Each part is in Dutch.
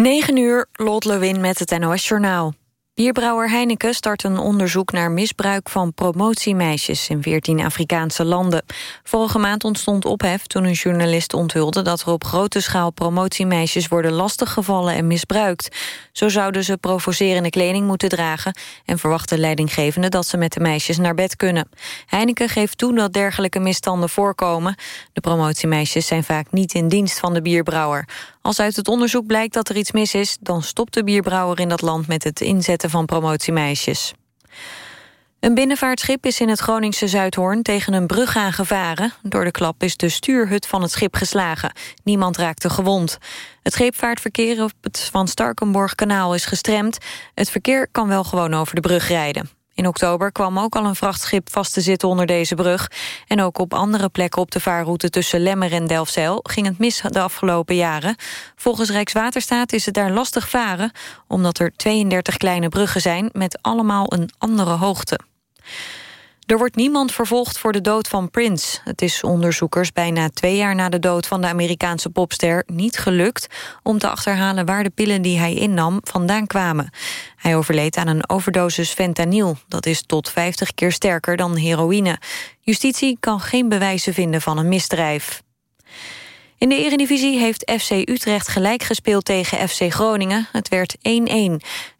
9 uur, Lot Lewin met het NOS Journaal. Bierbrouwer Heineken start een onderzoek naar misbruik van promotiemeisjes in 14 Afrikaanse landen. Vorige maand ontstond ophef toen een journalist onthulde dat er op grote schaal promotiemeisjes worden lastiggevallen en misbruikt. Zo zouden ze provocerende kleding moeten dragen en verwachten leidinggevenden dat ze met de meisjes naar bed kunnen. Heineken geeft toe dat dergelijke misstanden voorkomen. De promotiemeisjes zijn vaak niet in dienst van de bierbrouwer. Als uit het onderzoek blijkt dat er iets mis is... dan stopt de bierbrouwer in dat land met het inzetten van promotiemeisjes. Een binnenvaartschip is in het Groningse Zuidhoorn tegen een brug aangevaren. Door de klap is de stuurhut van het schip geslagen. Niemand raakte gewond. Het scheepvaartverkeer op het Van Starkenborg-kanaal is gestremd. Het verkeer kan wel gewoon over de brug rijden. In oktober kwam ook al een vrachtschip vast te zitten onder deze brug. En ook op andere plekken op de vaarroute tussen Lemmer en Delfzijl... ging het mis de afgelopen jaren. Volgens Rijkswaterstaat is het daar lastig varen... omdat er 32 kleine bruggen zijn met allemaal een andere hoogte. Er wordt niemand vervolgd voor de dood van Prince. Het is onderzoekers bijna twee jaar na de dood van de Amerikaanse popster niet gelukt om te achterhalen waar de pillen die hij innam vandaan kwamen. Hij overleed aan een overdosis fentanyl. Dat is tot 50 keer sterker dan heroïne. Justitie kan geen bewijzen vinden van een misdrijf. In de Eredivisie heeft FC Utrecht gelijk gespeeld tegen FC Groningen. Het werd 1-1.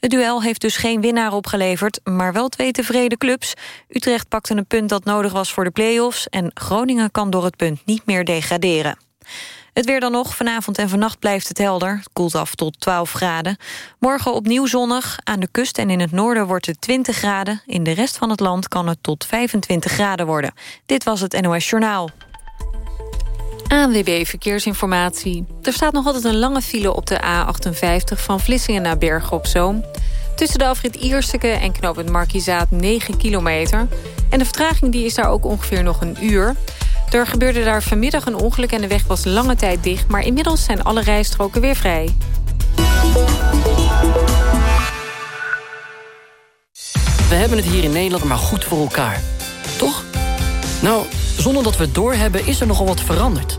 Het duel heeft dus geen winnaar opgeleverd, maar wel twee tevreden clubs. Utrecht pakte een punt dat nodig was voor de play-offs... en Groningen kan door het punt niet meer degraderen. Het weer dan nog. Vanavond en vannacht blijft het helder. Het koelt af tot 12 graden. Morgen opnieuw zonnig. Aan de kust en in het noorden wordt het 20 graden. In de rest van het land kan het tot 25 graden worden. Dit was het NOS Journaal. ANWB Verkeersinformatie. Er staat nog altijd een lange file op de A58 van Vlissingen naar Bergen op Zoom. Tussen de afrit Ierseke en knooppunt Markizaat 9 kilometer. En de vertraging die is daar ook ongeveer nog een uur. Er gebeurde daar vanmiddag een ongeluk en de weg was lange tijd dicht... maar inmiddels zijn alle rijstroken weer vrij. We hebben het hier in Nederland maar goed voor elkaar. Toch? Nou, zonder dat we het doorhebben is er nogal wat veranderd.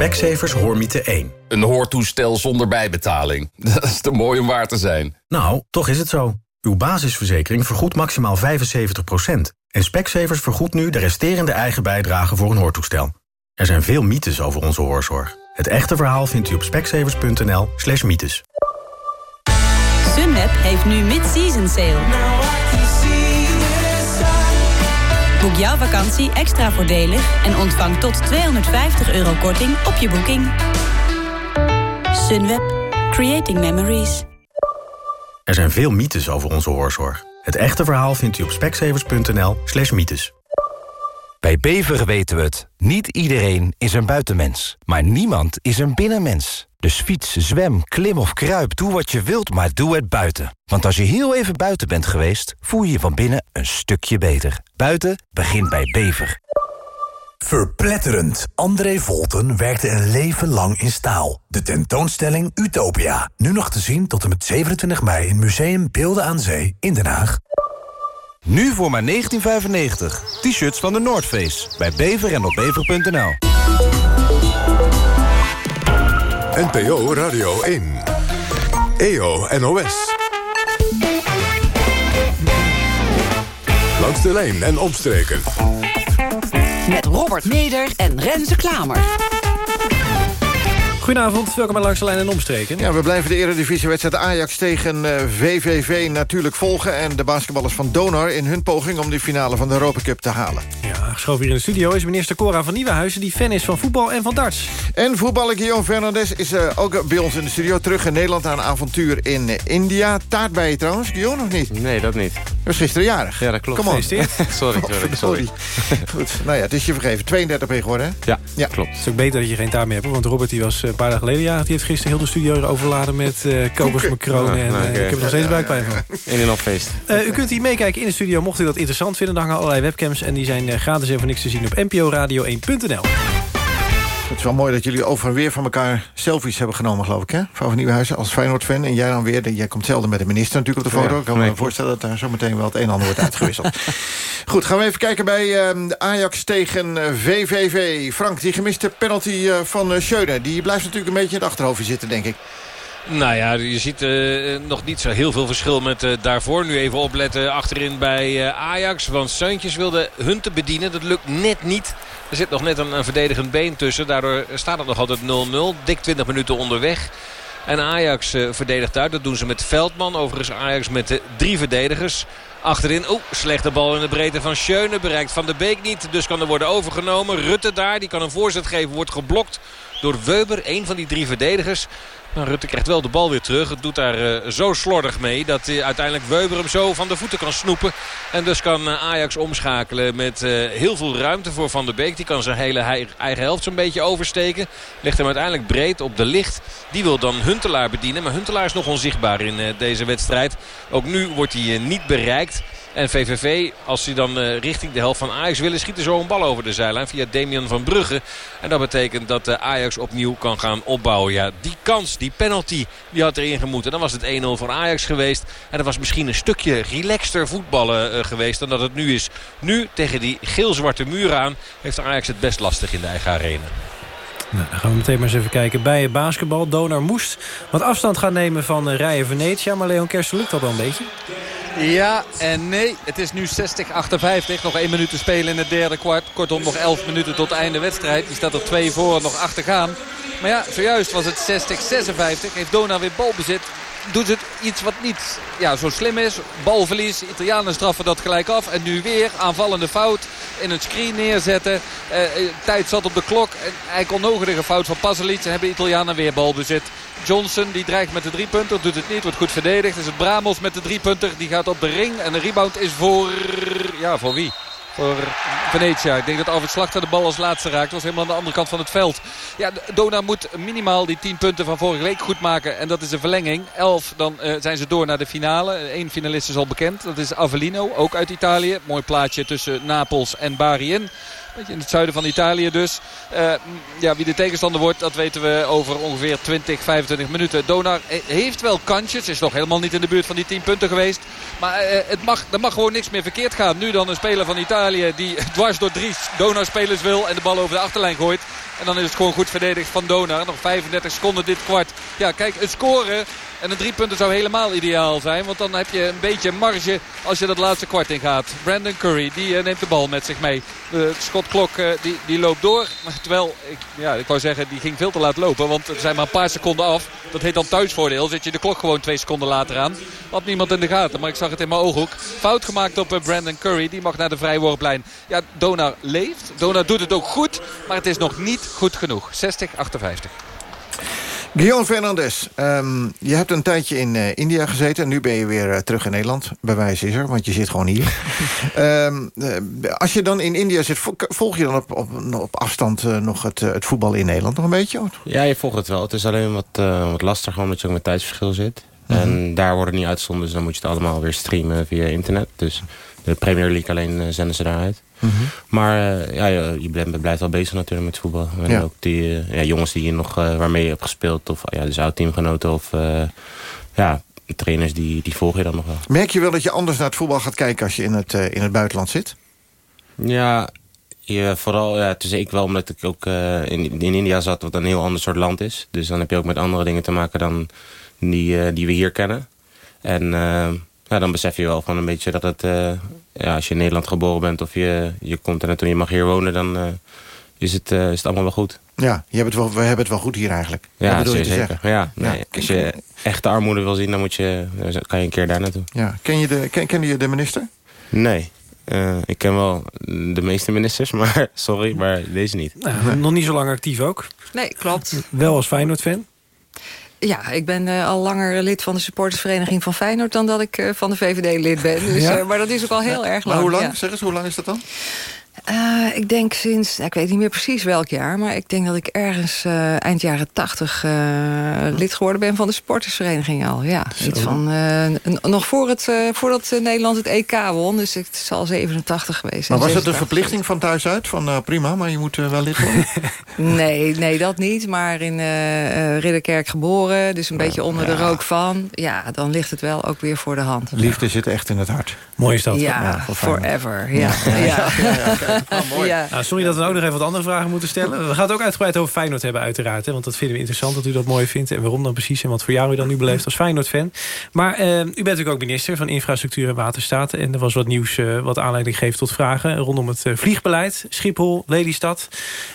Specsavers Hoormiete 1. Een hoortoestel zonder bijbetaling. Dat is te mooi om waar te zijn. Nou, toch is het zo. Uw basisverzekering vergoedt maximaal 75%. En Specsavers vergoedt nu de resterende eigen bijdrage voor een hoortoestel. Er zijn veel mythes over onze hoorzorg. Het echte verhaal vindt u op specsavers.nl slash mythes. Sunweb heeft nu mid-season sale. Boek jouw vakantie extra voordelig en ontvang tot 250 euro korting op je boeking. Sunweb. Creating Memories. Er zijn veel mythes over onze hoorzorg. Het echte verhaal vindt u op specsavers.nl slash mythes. Bij Bever weten we het. Niet iedereen is een buitenmens. Maar niemand is een binnenmens. Dus fiets, zwem, klim of kruip, doe wat je wilt, maar doe het buiten. Want als je heel even buiten bent geweest, voel je je van binnen een stukje beter. Buiten begint bij Bever. Verpletterend. André Volten werkte een leven lang in staal. De tentoonstelling Utopia. Nu nog te zien tot en met 27 mei in Museum Beelden aan Zee in Den Haag. Nu voor maar 1995. T-shirts van de Noordface. Bij bever en op bever.nl. NPO Radio 1. EO NOS. Langs de lijn en omstreken. Met Robert Meder en Renze Klamer. Goedenavond, welkom bij Langs de Lijn en Omstreken. Ja, we blijven de eredivisiewedstrijd Ajax tegen uh, eh, VVV natuurlijk volgen... en de basketballers van Donor in hun poging om de finale van de Europa Cup te halen. Ja, geschoven hier in de studio is minister Cora van Nieuwenhuizen... die fan is van voetbal en van darts. En voetballer Guillaume Fernandez is uh, ook bij ons in de studio... terug in Nederland aan een avontuur in uh, India. Taart bij je trouwens, Guillaume, nog niet? Nee, dat niet. was gisteren jarig. Ja, dat klopt. Kom. Gefeliciteerd. sorry, sorry, sorry. Goed, nou ja, het is je vergeven. 32 ben je geworden, hè? Ja, Ja. klopt. Het is ook beter dat je geen taart meer hebt. Want Robert die was eh, paar dagen geleden jarig. Die heeft gisteren heel de studio overladen met kokosmacronen. Ja, en nou, eh, ik heb er nog steeds buikpijn van. In en op feest. Eh, u kunt hier meekijken in de studio mocht u dat interessant vinden. Er hangen allerlei webcams en die zijn gratis en voor niks te zien op nporadio1.nl. Het is wel mooi dat jullie over en weer van elkaar selfies hebben genomen, geloof ik, hè? Van van Nieuwenhuizen als Feyenoord-fan. En jij dan weer, jij komt zelden met de minister natuurlijk op de foto. Ja, ik kan me voorstellen dat daar zo meteen wel het een en ander wordt uitgewisseld. Goed, gaan we even kijken bij eh, de Ajax tegen eh, VVV. Frank, die gemiste penalty eh, van uh, Schöne, die blijft natuurlijk een beetje in het achterhoofdje zitten, denk ik. Nou ja, je ziet eh, nog niet zo heel veel verschil met eh, daarvoor. Nu even opletten achterin bij eh, Ajax. Want Seuntjes wilde hun te bedienen. Dat lukt net niet. Er zit nog net een, verdedigend been tussen. Daardoor staat het nog altijd 0-0. Dik 20 minuten onderweg. En Ajax verdedigt uit. Dat doen ze met Veldman. Overigens Ajax met eh, drie verdedigers. Achterin, oh, slechte bal in de breedte van Schöne. Bereikt Van de Beek niet, dus kan er worden overgenomen. Rutte daar, die kan een voorzet geven, wordt geblokt door Weber. Een van die drie verdedigers. Maar Rutte krijgt wel de bal weer terug. Het doet daar uh, zo slordig mee dat uh, uiteindelijk Weber hem zo van de voeten kan snoepen. En dus kan uh, Ajax omschakelen met heel veel ruimte voor Van der Beek. Die kan zijn hele eigen helft zo'n beetje oversteken. Legt hem uiteindelijk breed op de licht. Die wil dan Huntelaar bedienen. Maar Huntelaar is nog onzichtbaar in deze wedstrijd. Ook nu wordt hij niet bereikt. En VVV, als ze dan uh, richting de helft van Ajax willen... schieten zo een bal over de zijlijn via Damian van Brugge. En dat betekent dat uh, Ajax opnieuw kan gaan opbouwen. Ja, die kans, die penalty, die had erin gemoeten. Dan was het 1-0 voor Ajax geweest. En dat was misschien een stukje relaxter voetballen uh, geweest dan dat het nu is. Nu, tegen die geel-zwarte muur aan, heeft Ajax het best lastig in de eigen arena. Nou, dan gaan we meteen maar eens even kijken. Bij basketbal, Donar moest wat afstand gaan nemen van uh, Rijen Venetia. Maar Leon Kersten lukt dat wel een beetje. Ja en nee. Het is nu 60-58. Nog 1 minuut te spelen in het derde kwart. Kortom nog 11 minuten tot einde wedstrijd. Die staat er 2 voor, nog achtergaan. Maar ja, zojuist was het 60-56. Heeft Dona weer balbezit. Doet het iets wat niet ja, zo slim is. Balverlies. Italianen straffen dat gelijk af. En nu weer aanvallende fout. In een screen neerzetten. Uh, tijd zat op de klok. En eigenlijk onnodige fout van Pasalic. En hebben Italianen weer balbezit. Johnson die dreigt met de driepunter. Doet het niet. Wordt goed verdedigd. Is het Bramos met de driepunter. Die gaat op de ring. En de rebound is voor... Ja, voor wie? Voor Venetia. Ik denk dat Alfred Slachter de bal als laatste raakt. was helemaal aan de andere kant van het veld. Ja, Dona moet minimaal die 10 punten van vorige week goed maken. En dat is een verlenging. 11, dan uh, zijn ze door naar de finale. Eén finalist is al bekend. Dat is Avellino, ook uit Italië. Mooi plaatje tussen Napels en Bari in. In het zuiden van Italië dus. Uh, ja, wie de tegenstander wordt, dat weten we over ongeveer 20, 25 minuten. Donar heeft wel kansjes. Is nog helemaal niet in de buurt van die 10 punten geweest. Maar uh, het mag, er mag gewoon niks meer verkeerd gaan. Nu dan een speler van Italië die dwars door drie Donar-spelers wil en de bal over de achterlijn gooit. En dan is het gewoon goed verdedigd van Donar. Nog 35 seconden dit kwart. Ja, kijk, het scoren en een drie punten zou helemaal ideaal zijn. Want dan heb je een beetje marge als je dat laatste kwart in gaat. Brandon Curry, die uh, neemt de bal met zich mee. De schotklok uh, die, die loopt door. Terwijl, ik, ja, ik wou zeggen, die ging veel te laat lopen. Want er zijn maar een paar seconden af. Dat heet dan thuisvoordeel. Zet je de klok gewoon twee seconden later aan. Had niemand in de gaten, maar ik zag het in mijn ooghoek. Fout gemaakt op uh, Brandon Curry. Die mag naar de vrijworplijn. Ja, Donar leeft. Donar doet het ook goed. Maar het is nog niet goed genoeg. 60-58. Guillaume Fernandes, um, je hebt een tijdje in uh, India gezeten... en nu ben je weer uh, terug in Nederland. Bewijs is er, want je zit gewoon hier. um, uh, als je dan in India zit, volg je dan op, op, op afstand nog het, het, voetbal in Nederland nog een beetje? Ja, je volgt het wel. Het is alleen wat, wat lastiger omdat je ook met tijdsverschil zit. Mm -hmm. En daar worden niet uitgezonden, dus dan moet je het allemaal weer streamen via internet. Dus de Premier League alleen zenden ze daaruit. Mm -hmm. Maar uh, ja, je blijft, blijft wel bezig natuurlijk met voetbal. En ja. ook die uh, ja, jongens die je nog, uh, waarmee je hebt gespeeld. Of ja, dus oud-teamgenoten of ja, trainers, die, die volg je dan nog wel. Merk je wel dat je anders naar het voetbal gaat kijken als je in het, in het buitenland zit? Ja, ja vooral, ja, het is ik wel omdat ik ook in, in India zat, wat een heel ander soort land is. Dus dan heb je ook met andere dingen te maken dan die, die we hier kennen. En ja, dan besef je wel van een beetje dat het... Ja, als je in Nederland geboren bent of je, je komt er naartoe en je mag hier wonen... dan uh, is, het, uh, is het allemaal wel goed. Ja, je hebt het wel, we hebben het wel goed hier eigenlijk. Ja, bedoel te zeker. zeggen? Ja, nee, ja. Als je echte armoede wil zien, dan moet je, kan je een keer daar naartoe. Ja. Ken je de, ken, kende je de minister? Nee. Uh, ik ken wel de meeste ministers, maar sorry, maar deze niet. Nou, nog niet zo lang actief ook. Nee, klopt. Wel als Feyenoord-fan? Ja, ik ben al langer lid van de supportersvereniging van Feyenoord... dan dat ik van de VVD lid ben. Dus, Ja? maar dat is ook al heel erg Maar lang. hoe lang? ja. Zeg eens, hoe lang is dat dan? Eh, ik denk sinds, ik weet niet meer precies welk jaar... maar ik denk dat ik ergens eh, eind jaren tachtig eh, lid geworden ben... van de supportersvereniging al, ja. Iets van, nog voor het, voordat Nederland het EK won, dus het is al 87 geweest. Maar en was het een 86. verplichting van thuis uit? Van nou, prima, maar je moet wel lid worden? Nee, nee, dat niet. Maar in Ridderkerk geboren, dus een beetje onder de rook van. Ja, dan ligt het wel ook weer voor de hand. Liefde zit echt in het hart. Mooi is dat. Ja, voor Feyenoord. forever. Ja. Ja. Ja. Nou, sorry dat we ook nog even wat andere vragen moeten stellen. We gaan het ook uitgebreid over Feyenoord hebben uiteraard. Hè, want dat vinden we interessant dat u dat mooi vindt. En waarom dan precies en wat voor jou u dan nu beleeft als Feyenoord-fan. Maar eh, u bent natuurlijk ook minister van Infrastructuur en Waterstaat. En er was wat nieuws eh, wat aanleiding geeft tot vragen... rondom het eh, vliegbeleid. Schiphol, Lelystad.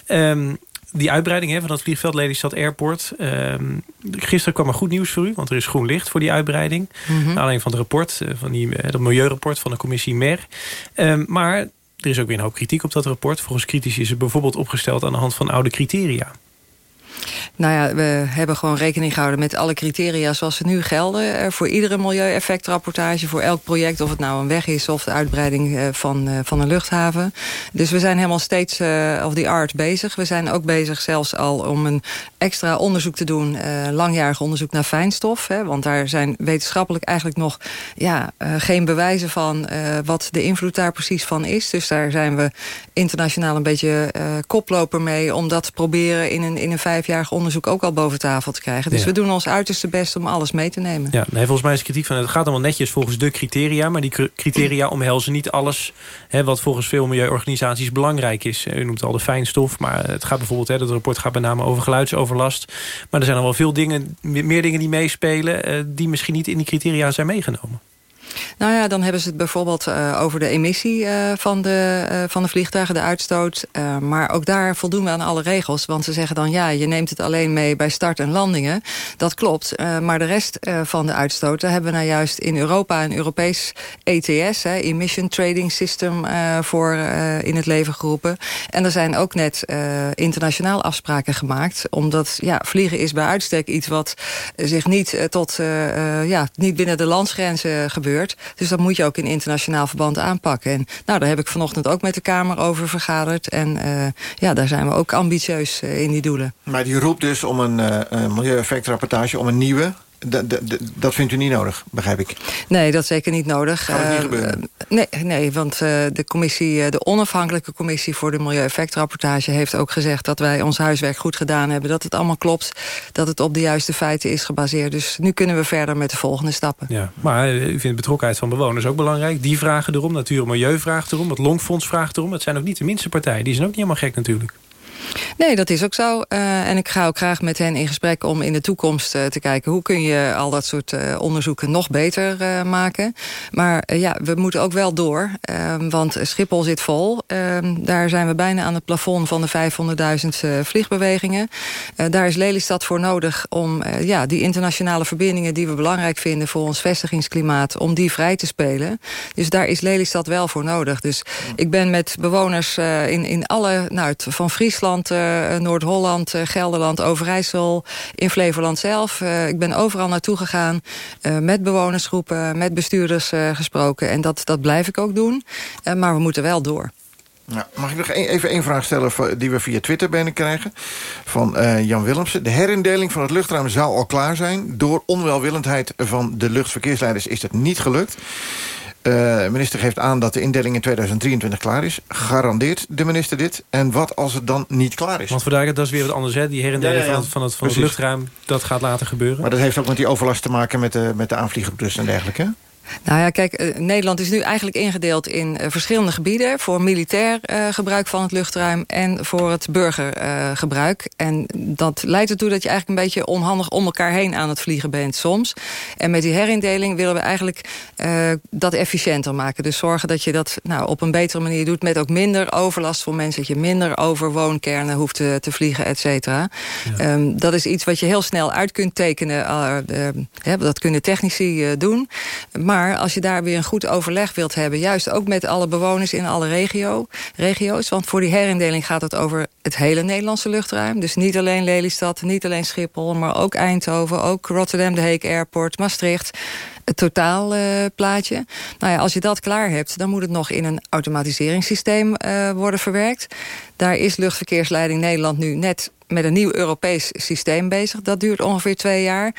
Ehm, die uitbreiding hè, van dat vliegveld Lelystad Airport. Ehm, gisteren kwam er goed nieuws voor u, want er is groen licht voor die uitbreiding. Mhm. Alleen van het rapport, eh, van die, eh, dat milieurapport van de commissie MER. Ehm, maar er is ook weer een hoop kritiek op dat rapport. Volgens critici is het bijvoorbeeld opgesteld aan de hand van oude criteria. Nou ja, we hebben gewoon rekening gehouden met alle criteria zoals ze nu gelden. Eh, voor iedere milieueffectrapportage, voor elk project, of het nou een weg is of de uitbreiding eh, van, eh, van een luchthaven. Dus we zijn helemaal steeds of the art bezig. We zijn ook bezig zelfs al om een extra onderzoek te doen, eh, langjarig onderzoek naar fijnstof. Hè, want daar zijn wetenschappelijk eigenlijk nog ja, geen bewijzen van wat de invloed daar precies van is. Dus daar zijn we internationaal een beetje koploper mee om dat te proberen in een, in een vijfjarig onderzoek ook al boven tafel te krijgen. Dus Ja. we doen ons uiterste best om alles mee te nemen. Ja, nee, volgens mij is kritiek van het gaat allemaal netjes volgens de criteria. Maar die cr- criteria omhelzen niet alles hè, wat volgens veel milieuorganisaties belangrijk is. U noemt al de fijnstof, maar het gaat bijvoorbeeld, hè, dat rapport gaat met name over geluidsoverlast. Maar er zijn al wel veel dingen, me- meer dingen die meespelen, eh, die misschien niet in die criteria zijn meegenomen. Nou ja, dan hebben ze het bijvoorbeeld eh, over de emissie eh, van, de, eh, van de vliegtuigen, de uitstoot. Maar ook daar voldoen we aan alle regels. Want ze zeggen dan, ja, je neemt het alleen mee bij start en landingen. Dat klopt. Maar de rest van de uitstoot, daar hebben we nou juist in Europa een Europees ETS, hè, Emission Trading System, voor in het leven geroepen. En er zijn ook net internationaal afspraken gemaakt. Omdat ja, vliegen is bij uitstek iets wat zich niet, tot, ja, niet binnen de landsgrenzen gebeurt. Dus dat moet je ook in internationaal verband aanpakken. En nou, daar heb ik vanochtend ook met de Kamer over vergaderd. En eh, ja, daar zijn we ook ambitieus eh, in die doelen. Maar die roept dus om een, een milieueffectrapportage, om een nieuwe. Dat vindt u niet nodig, begrijp ik. Nee, dat is zeker niet nodig. Gaat het niet Eh, gebeuren? nee, nee, want eh, de, commissie, eh, de onafhankelijke commissie voor de milieueffectrapportage heeft ook gezegd dat wij ons huiswerk goed gedaan hebben. Dat het allemaal klopt, dat het op de juiste feiten is gebaseerd. Dus nu kunnen we verder met de volgende stappen. Ja, maar u vindt de betrokkenheid van bewoners ook belangrijk. Die vragen erom, Natuur en Milieu vraagt erom, het Longfonds vraagt erom. Het zijn ook niet de minste partijen, die zijn ook niet helemaal gek natuurlijk. Nee, dat is ook zo. Eh, en ik ga ook graag met hen in gesprek om in de toekomst eh, te kijken... hoe kun je al dat soort eh, onderzoeken nog beter maken. Maar ja, we moeten ook wel door. eh, want Schiphol zit vol. Eh, daar zijn we bijna aan het plafond van de 500.000 eh, vliegbewegingen. Daar is Lelystad voor nodig om ja, die internationale verbindingen... die we belangrijk vinden voor ons vestigingsklimaat... om die vrij te spelen. Dus daar is Lelystad wel voor nodig. Dus ik ben met bewoners in, in alle... Nou, het- van Friesland, eh, Noord-Holland, eh, Gelderland, Overijssel... in Flevoland zelf. Eh, ik ben overal naartoe gegaan. met bewonersgroepen, met bestuurders gesproken. En dat, dat blijf ik ook doen. Maar we moeten wel door. Ja, mag ik nog een- even één vraag stellen die we via Twitter binnenkrijgen? Van Jan Willemsen. De herindeling van het luchtruim zou al klaar zijn. Door onwelwillendheid van de luchtverkeersleiders is het niet gelukt. Eh, de minister geeft aan dat de indeling in 2023 klaar is. Garandeert de minister dit? En wat als het dan niet klaar is? Want voor duidelijkheid, dat is weer wat anders. Hè? Die herindeling Ja, ja, ja. van, het, van, het, van luchtruim, dat gaat later gebeuren. Maar dat heeft ook met die overlast te maken met de, met de aanvliegroutes en dergelijke. Nou ja, kijk, eh, Nederland is nu eigenlijk ingedeeld in eh, verschillende gebieden... voor militair eh, gebruik van het luchtruim en voor het burgergebruik. en dat leidt ertoe dat je eigenlijk een beetje onhandig om elkaar heen aan het vliegen bent soms. En met die herindeling willen we eigenlijk dat efficiënter maken. Dus zorgen dat je dat nou, op een betere manier doet... met ook minder overlast voor mensen, dat je minder over woonkernen hoeft te, te vliegen, et cetera. Ehm, dat is iets wat je heel snel uit kunt tekenen. dat kunnen technici doen. Maar Maar als je daar weer een goed overleg wilt hebben... juist ook met alle bewoners in alle regio, regio's... want voor die herindeling gaat het over het hele Nederlandse luchtruim. Dus niet alleen Lelystad, niet alleen Schiphol... maar ook Eindhoven, ook Rotterdam, De Hague Airport, Maastricht het totaalplaatje. Uh, nou ja, als je dat klaar hebt, dan moet het nog in een automatiseringssysteem uh, worden verwerkt. Daar is Luchtverkeersleiding Nederland nu net met een nieuw Europees systeem bezig. Dat duurt ongeveer twee jaar.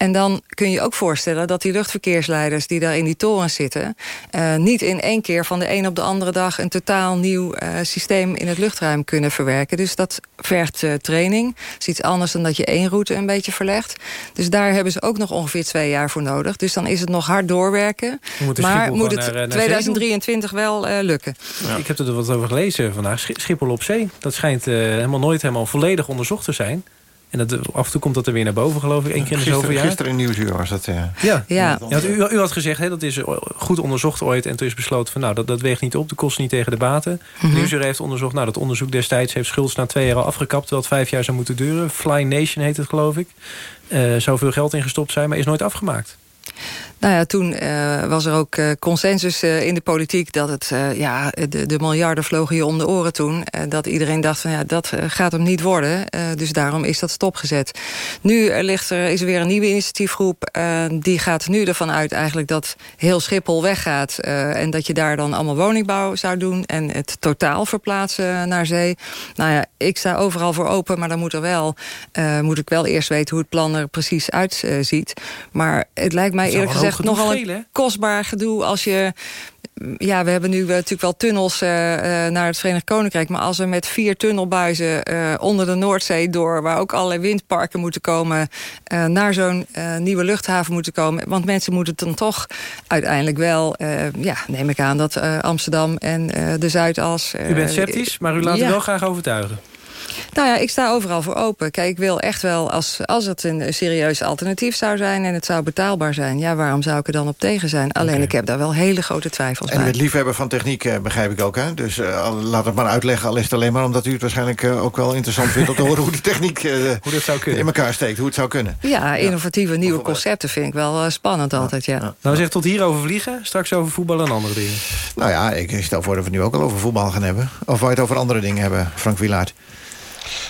En dan kun je ook voorstellen dat die luchtverkeersleiders... die daar in die toren zitten... Uh, niet in één keer van de een op de andere dag... een totaal nieuw uh, systeem in het luchtruim kunnen verwerken. Dus dat vergt uh, training. Dat is iets anders dan dat je één route een beetje verlegt. Dus daar hebben ze ook nog ongeveer twee jaar voor nodig. Dus dan is het nog hard doorwerken. Maar moet het naar, 2023 wel lukken. Ja. Ik heb er wat over gelezen vandaag. Schiphol op zee. Dat schijnt helemaal nooit helemaal volledig onderzocht te zijn. En dat, af en toe komt dat er weer naar boven, geloof ik. één keer in de zoveel jaar. Gisteren in Nieuwsuur was dat, ja. Ja, ja. ja u, u, had gezegd, hè, dat is goed onderzocht ooit... en toen is besloten van, nou, dat, dat weegt niet op. De kosten niet tegen de baten. Mm -hmm. Nieuwsuur heeft onderzocht, nou, dat onderzoek destijds... heeft Schultz na twee jaar al afgekapt... terwijl het vijf jaar zou moeten duren. Fly Nation heet het, geloof ik. Uh, zou veel geld ingestopt zijn, maar is nooit afgemaakt. Nou ja, toen uh, was er ook uh, consensus uh, in de politiek... dat het, ja, de, de, miljarden vlogen je om de oren toen. dat iedereen dacht van, ja, dat gaat hem niet worden. dus daarom is dat stopgezet. Nu ligt er, is er weer een nieuwe initiatiefgroep. die gaat nu ervan uit eigenlijk dat heel Schiphol weggaat. en dat je daar dan allemaal woningbouw zou doen... en het totaal verplaatsen naar zee. Nou ja, ik sta overal voor open, maar dan moet, er wel, moet ik wel eerst weten... hoe het plan er precies uitziet. maar het lijkt mij eerlijk gezegd echt nogal een kostbaar gedoe als je... Ja, we hebben nu natuurlijk wel tunnels uh, naar het Verenigd Koninkrijk... maar als we met vier tunnelbuizen uh, onder de Noordzee door... waar ook allerlei windparken moeten komen... Uh, naar zo'n nieuwe luchthaven moeten komen... want mensen moeten dan toch uiteindelijk wel... ja, neem ik aan dat Amsterdam en de Zuidas... u bent sceptisch, maar u laat ja. u wel graag overtuigen. Nou ja, ik sta overal voor open. Kijk, ik wil echt wel, als, als het een serieus alternatief zou zijn... en het zou betaalbaar zijn, ja, waarom zou ik er dan op tegen zijn? Alleen, okay. ik heb daar wel hele grote twijfels en bij. En het liefhebber van techniek eh, begrijp ik ook, hè? Dus uh, laat het maar uitleggen, al is het alleen maar... omdat u het waarschijnlijk uh, ook wel interessant vindt om te horen... hoe de techniek hoe dat zou kunnen. in elkaar steekt, hoe het zou kunnen. Ja, innovatieve nieuwe concepten vind ik wel spannend altijd, ja. ja. Nou, zeg tot hier over vliegen, straks over voetbal en andere dingen. Nou ja, ik stel voor dat we het nu ook al over voetbal gaan hebben. Of wij het over andere dingen hebben, Frank Wielaert.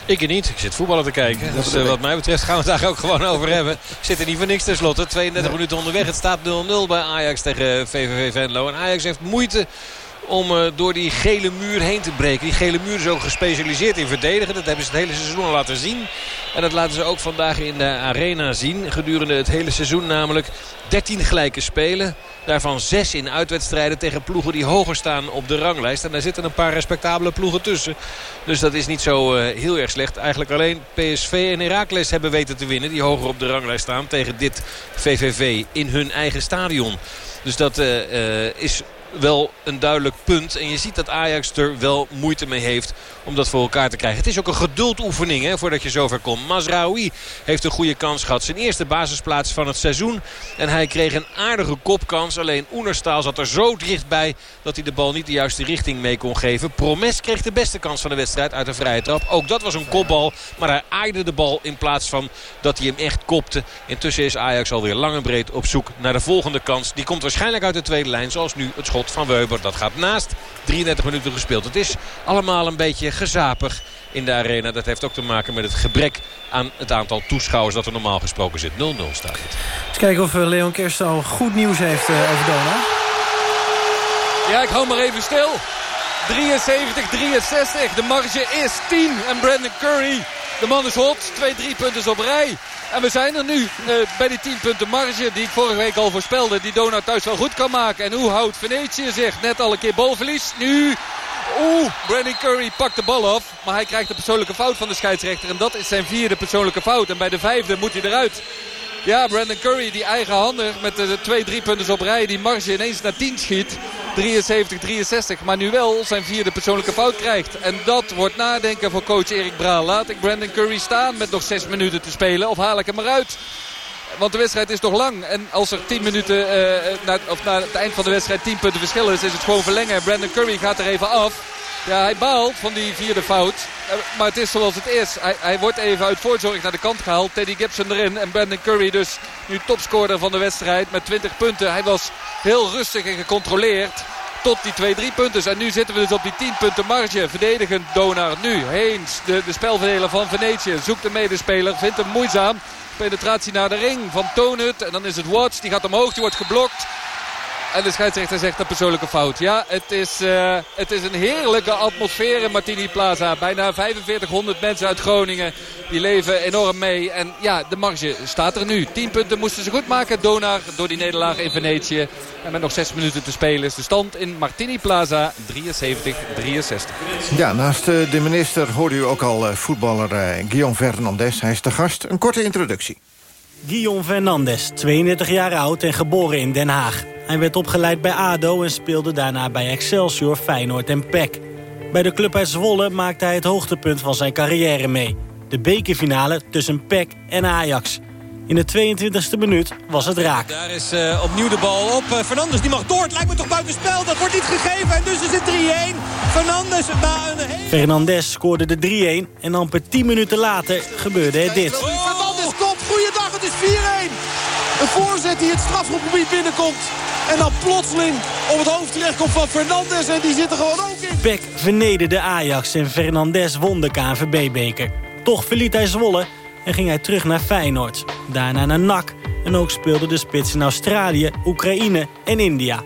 Ik niet. Ik zit voetballen te kijken. Dus uh, wat mij betreft gaan we het daar ook gewoon over hebben. Ik zit er niet voor niks tenslotte. 32 minuten onderweg. Het staat 0-0 bij Ajax tegen VVV Venlo. En Ajax heeft moeite om uh, door die gele muur heen te breken. Die gele muur is ook gespecialiseerd in verdedigen. Dat hebben ze het hele seizoen laten zien. En dat laten ze ook vandaag in de arena zien. Gedurende het hele seizoen namelijk 13 gelijke spelen. Daarvan 6 in uitwedstrijden tegen ploegen die hoger staan op de ranglijst. En daar zitten een paar respectabele ploegen tussen. Dus dat is niet zo uh, heel erg slecht. Eigenlijk alleen PSV en Heracles hebben weten te winnen. Die hoger op de ranglijst staan tegen dit VVV in hun eigen stadion. Dus dat uh, is wel een duidelijk punt. En je ziet dat Ajax er wel moeite mee heeft om dat voor elkaar te krijgen. Het is ook een geduldoefening hè, voordat je zover komt. Mazraoui heeft een goede kans gehad. Zijn eerste basisplaats van het seizoen. En hij kreeg een aardige kopkans. Alleen Oenerstaal zat er zo dichtbij dat hij de bal niet de juiste richting mee kon geven. Promes kreeg de beste kans van de wedstrijd uit een vrije trap. Ook dat was een kopbal. Maar hij aaide de bal in plaats van dat hij hem echt kopte. Intussen is Ajax alweer lang en breed op zoek naar de volgende kans. Die komt waarschijnlijk uit de tweede lijn. Zoals nu het schot van Weber. Dat gaat naast. 33 minuten gespeeld. Het is allemaal een beetje gezapig in de arena. Dat heeft ook te maken met het gebrek aan het aantal toeschouwers dat er normaal gesproken zit. 0-0 staat het. Eens kijken of Leon Kerst al goed nieuws heeft uh, over Dona. Ja, ik hou maar even stil. 73, 63. De marge is 10. En Brandon Curry, de man is hot. Twee, drie punten op rij. En we zijn er nu uh, bij die 10 punten marge die ik vorige week al voorspelde. Die Dona thuis wel goed kan maken. En hoe houdt Venetië zich? Net al een keer balverlies. Nu Oeh, Brandon Curry pakt de bal af. Maar hij krijgt de persoonlijke fout van de scheidsrechter. En dat is zijn vierde persoonlijke fout. En bij de vijfde moet hij eruit. Ja, Brandon Curry die eigenhandig met de twee drie punten op rij. Die marge ineens naar 10 schiet. 73-63. Maar nu wel zijn vierde persoonlijke fout krijgt. En dat wordt nadenken voor coach Erik Braal. Laat ik Brandon Curry staan met nog 6 minuten te spelen. Of haal ik hem eruit? Want de wedstrijd is nog lang. En als er 10 minuten, uh, na, of na het eind van de wedstrijd 10 punten verschil is, is het gewoon verlengen. Brandon Curry gaat er even af. Ja, hij baalt van die vierde fout. Eh, maar het is zoals het is. Hij, hij wordt even uit voorzorg naar de kant gehaald. Teddy Gibson erin. En Brandon Curry dus nu topscorer van de wedstrijd met 20 punten. Hij was heel rustig en gecontroleerd. Tot die 2-3 punten. En nu zitten we dus op die 10 punten marge. Verdedigend Donar nu. Heens, de, de spelverdeler van Venetië. Zoekt de medespeler. Vindt hem moeizaam. Penetratie naar de ring van Tonut. En dan is het Watts. Die gaat omhoog. Die wordt geblokt. En de scheidsrechter zegt een persoonlijke fout. Ja, het is, uh, het is een heerlijke atmosfeer in Martini Plaza. Bijna 4500 mensen uit Groningen. Die leven enorm mee. En ja, de marge staat er nu. 10 punten moesten ze goed maken. Donar door die nederlaag in Venetië. En met nog 6 minuten te spelen is de stand in Martini Plaza 73-63. Ja, naast uh, de minister hoorde u ook al uh, voetballer Guillaume Fernandes. Hij is de gast. Een korte introductie. Guillaume Fernandes, 32 jaar oud en geboren in Den Haag. Hij werd opgeleid bij ADO en speelde daarna bij Excelsior, Feyenoord en PEC. Bij de club uit Zwolle maakte hij het hoogtepunt van zijn carrière mee. De bekerfinale tussen PEC en Ajax. In de 22e minuut was het raak. Daar is uh, opnieuw de bal op. Uh, Fernandes die mag door. Het lijkt me toch buitenspel. Dat wordt niet gegeven. En dus is het 3-1. Fernandes na een hele... Fernandes scoorde de 3-1. En amper 10 minuten later gebeurde het dit. Een voorzet die het strafgebied binnenkomt. En dan plotseling op het hoofd terechtkomt van Fernandes. En die zit er gewoon ook in. Peck vernederde Ajax en Fernandes won de KNVB-beker. Toch verliet hij Zwolle en ging hij terug naar Feyenoord. Daarna naar NAC en ook speelde de spits in Australië, Oekraïne en India.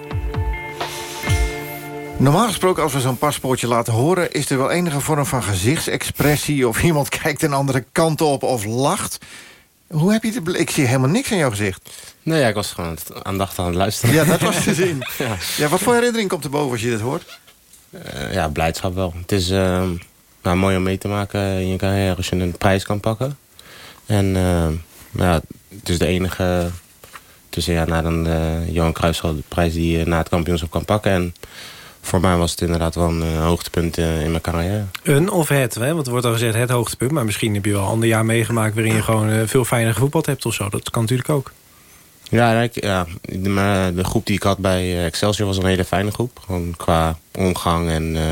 Normaal gesproken, als we zo'n paspoortje laten horen... is er wel enige vorm van gezichtsexpressie... of iemand kijkt een andere kant op of lacht. Hoe heb je het... Ik zie helemaal niks aan jouw gezicht. Nee, ja, ik was gewoon aandachtig aan het luisteren. Ja, dat was te zien. ja. ja. wat voor herinnering komt er boven als je dit hoort? Uh, ja, blijdschap wel. Het is uh, nou, mooi om mee te maken in je carrière als je een prijs kan pakken. En uh, ja, het is de enige... tussen ja, na dan Johan Cruijffschaal de prijs die je na het kampioenschap kan pakken. En voor mij was het inderdaad wel een hoogtepunt in mijn carrière. Een of het, hè? want er wordt al gezegd het hoogtepunt. Maar misschien heb je wel een ander jaar meegemaakt... waarin je gewoon veel fijner gevoetbald hebt of zo. Dat kan natuurlijk ook. Ja, ik, ja de, de, groep die ik had bij Excelsior was een hele fijne groep. Gewoon qua omgang en uh,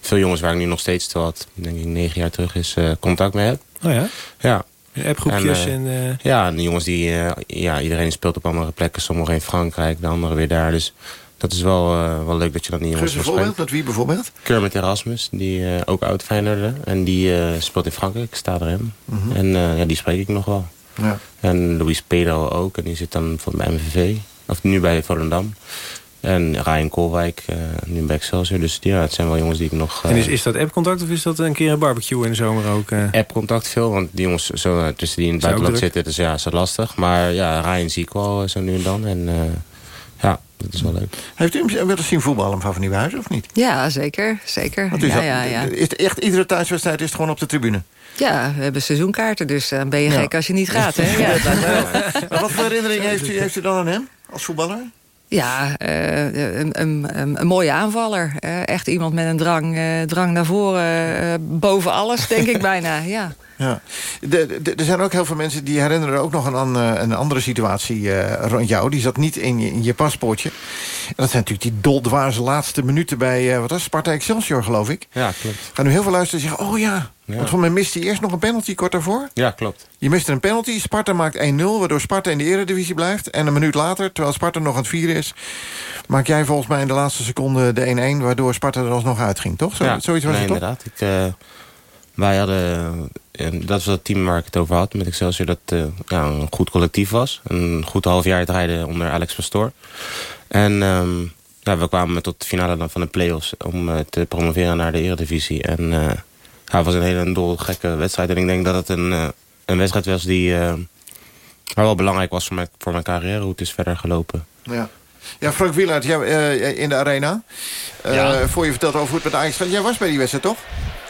veel jongens waar ik nu nog steeds, terwijl het denk ik negen jaar terug is, uh, contact mee heb. Oh ja? Ja. Appgroepjes en... Uh... en ja, en de jongens die, ja, iedereen speelt op andere plekken. Sommigen in Frankrijk, de anderen weer daar. Dus dat is wel, wel leuk dat je dat niet jongens een voorbeeld? Met wie bijvoorbeeld? Kermit Erasmus, die ook oud Feyenoorde. En die speelt in Frankrijk, ik sta erin. Mm -hmm. En ja, die spreek ik nog wel. Ja. En Luis Pedro ook. En die zit dan van bij MVV. Of nu bij Volendam. En Ryan Koolwijk, uh, nu bij Excelsior. Dus ja, het zijn wel jongens die ik nog... Uh, en is, is dat appcontact of is dat een keer een barbecue in de zomer ook? Uh... Appcontact veel, want die jongens zo, tussen die in het buitenland zitten... dus ja, is dat lastig. Maar ja, Ryan zie ik wel zo nu en dan. En dat is wel leuk. Heeft u hem wel eens zien voetballen van Van Nieuwhuizen of niet? Ja, zeker. zeker. Ja, ja, ja. is het echt iedere thuiswedstrijd is het gewoon op de tribune? Ja, we hebben seizoenkaarten, dus dan ben je ja. gek als je niet gaat. Hè? Ja. maar wat voor herinnering heeft u, heeft u dan aan hem als voetballer? Ja, uh, een, een, een, mooie aanvaller. Uh, echt iemand met een drang, uh, drang naar voren, boven alles, denk ik bijna. Ja. Ja. De, de, er zijn ook heel veel mensen die herinneren ook nog een, een andere situatie uh, rond jou. Die zat niet in je, in je paspoortje. En dat zijn natuurlijk die doldwaarse laatste minuten bij uh, wat was Sparta Excelsior, geloof ik. Ja, klopt. Gaan nu heel veel luisteren en zeggen, oh ja, ja. want van mij miste hij eerst nog een penalty kort daarvoor. Ja, klopt. Je miste een penalty, Sparta maakt 1-0, waardoor Sparta in de eredivisie blijft. En een minuut later, terwijl Sparta nog aan het vieren is... maak jij volgens mij in de laatste seconde de 1-1... waardoor Sparta er alsnog uitging, toch? Zo, ja, zoiets was nee, het toch? inderdaad. Ik, uh, wij hadden... En dat was het team waar ik het over had met Excelsior. Dat uh, ja, een goed collectief was. Een goed half jaar rijden onder Alex Pastoor. En um, ja, we kwamen tot de finale dan van de play-offs... om uh, te promoveren naar de eredivisie. En ja, het was een hele dol gekke wedstrijd. En ik denk dat het een, uh, een wedstrijd was die... maar wel belangrijk was voor mijn, voor mijn carrière. Hoe het is verder gelopen. Ja. Ja, Frank Wielaert, jij, in de arena. Ja. Voor je vertelt over hoe het met Ajax gaat. Jij was bij die wedstrijd, toch?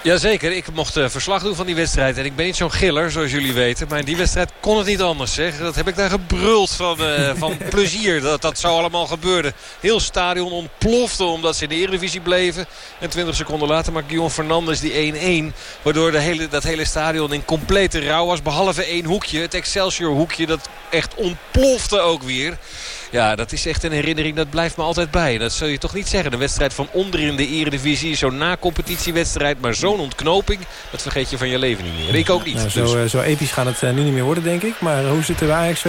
Jazeker, ik mocht uh, verslag doen van die wedstrijd. En ik ben niet zo'n giller, zoals jullie weten. Maar in die wedstrijd kon het niet anders. Zeg. Dat heb ik daar gebruld van, uh, van plezier. Dat dat zou allemaal gebeuren. Heel stadion ontplofte omdat ze in de Eredivisie bleven. En 20 seconden later maakt Guillaume Fernandes die 1-1. Waardoor de hele, dat hele stadion in complete rouw was. Behalve één hoekje, het Excelsior hoekje. Dat echt ontplofte ook weer. Ja, dat is echt een herinnering. Dat blijft me altijd bij. Dat zul je toch niet zeggen. Een wedstrijd van onder in de eredivisie. Zo'n na-competitiewedstrijd. Maar zo'n ontknoping. Dat vergeet je van je leven niet meer. Ik ook niet. Nou, zo, Dus- eh, zo episch gaat het eh, nu niet meer worden, denk ik. Maar hoe zit het bij Ajax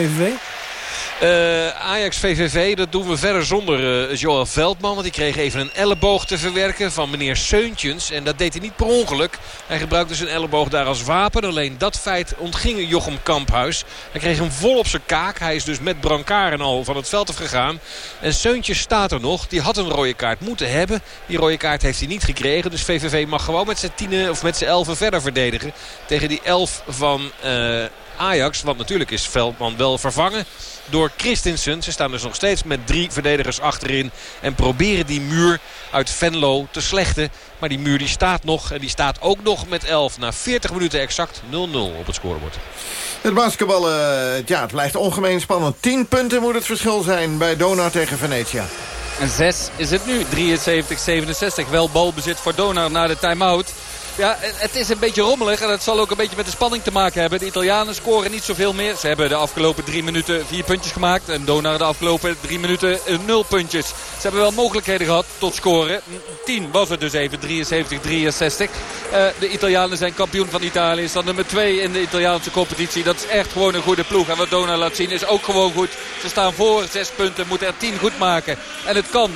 Eh, Ajax VVV, dat doen we verder zonder eh Joël Veldman. Want die kreeg even een elleboog te verwerken van meneer Seuntjens. En dat deed hij niet per ongeluk. Hij gebruikte zijn elleboog daar als wapen. Alleen dat feit ontging Jochem Kamphuis. Hij kreeg hem vol op zijn kaak. Hij is dus met brancard al van het veld afgegaan. En Seuntjes staat er nog. Die had een rode kaart moeten hebben. Die rode kaart heeft hij niet gekregen. Dus VVV mag gewoon met zijn tienen of met zijn elfen verder verdedigen. Tegen die elf van eh, Ajax. Want natuurlijk is Veldman wel vervangen door Christensen. Ze staan dus nog steeds met drie verdedigers achterin. En proberen die muur uit Venlo te slechten. Maar die muur die staat nog. En die staat ook nog met 11. Na 40 minuten exact 0-0 op het scorebord. Het basketbal, eh, ja, het blijft ongemeen spannend. 10 punten moet het verschil zijn bij Donar tegen Venetia. En 6 is het nu. 73-67. Wel balbezit voor Donar na de time-out. Ja, het is een beetje rommelig en dat zal ook een beetje met de spanning te maken hebben. De Italianen scoren niet zoveel meer. Ze hebben de afgelopen drie minuten vier puntjes gemaakt. En Donar de afgelopen drie minuten eh, nul puntjes. Ze hebben wel mogelijkheden gehad tot scoren. 10 was het dus even, 73-63. Eh, de Italianen zijn kampioen van Italië. Staan nummer 2 in de Italiaanse competitie. Dat is echt gewoon een goede ploeg. En wat Donar laat zien is ook gewoon goed. Ze staan voor, zes punten, moeten er 10 goed maken. En het kan.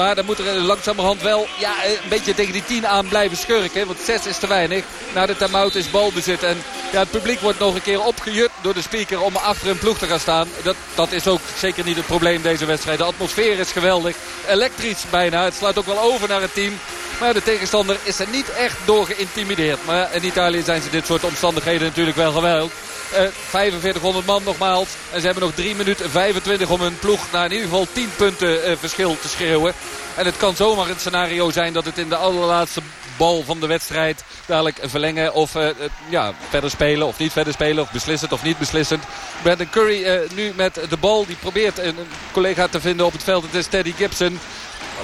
Maar dan moet er langzamerhand wel ja, een beetje tegen die 10 aan blijven schurken. Want 6 is te weinig. Na de time-out is balbezit. En ja, het publiek wordt nog een keer opgejut door de speaker om achter een ploeg te gaan staan. Dat, dat is ook zeker niet het probleem deze wedstrijd. De atmosfeer is geweldig. Elektrisch bijna. Het slaat ook wel over naar het team. Maar de tegenstander is er niet echt door geïntimideerd. Maar in Italië zijn ze dit soort omstandigheden natuurlijk wel geweld. Eh, 4500 man nogmaals. En ze hebben nog 3 minuten 25 om hun ploeg naar in ieder geval 10 punten eh, verschil te schreeuwen. En het kan zomaar een scenario zijn dat het in de allerlaatste bal van de wedstrijd dadelijk verlengen of eh, eh, ja, verder spelen of niet verder spelen of beslissend of niet beslissend. Brandon Curry eh, nu met de bal die probeert een collega te vinden op het veld. Het is Teddy Gibson.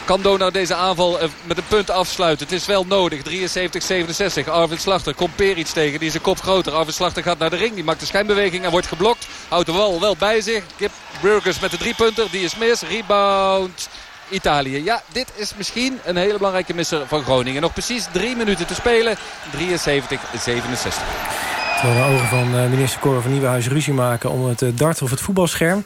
Kan Donau deze aanval eh, met een punt afsluiten? Het is wel nodig. 73-67. Arvid Slachter komt Peric tegen. Die is een kop groter. Arvid Slachter gaat naar de ring. Die maakt de schijnbeweging en wordt geblokt. Houdt de bal wel bij zich. Kip Burgers met de driepunter. Die is mis. Rebound. Italië. Ja, dit is misschien een hele belangrijke misser van Groningen. Nog precies drie minuten te spelen. 73-67. Terwijl de ogen van eh, minister Cor van Nieuwenhuis ruzie maken... om het eh, dart of het voetbalscherm.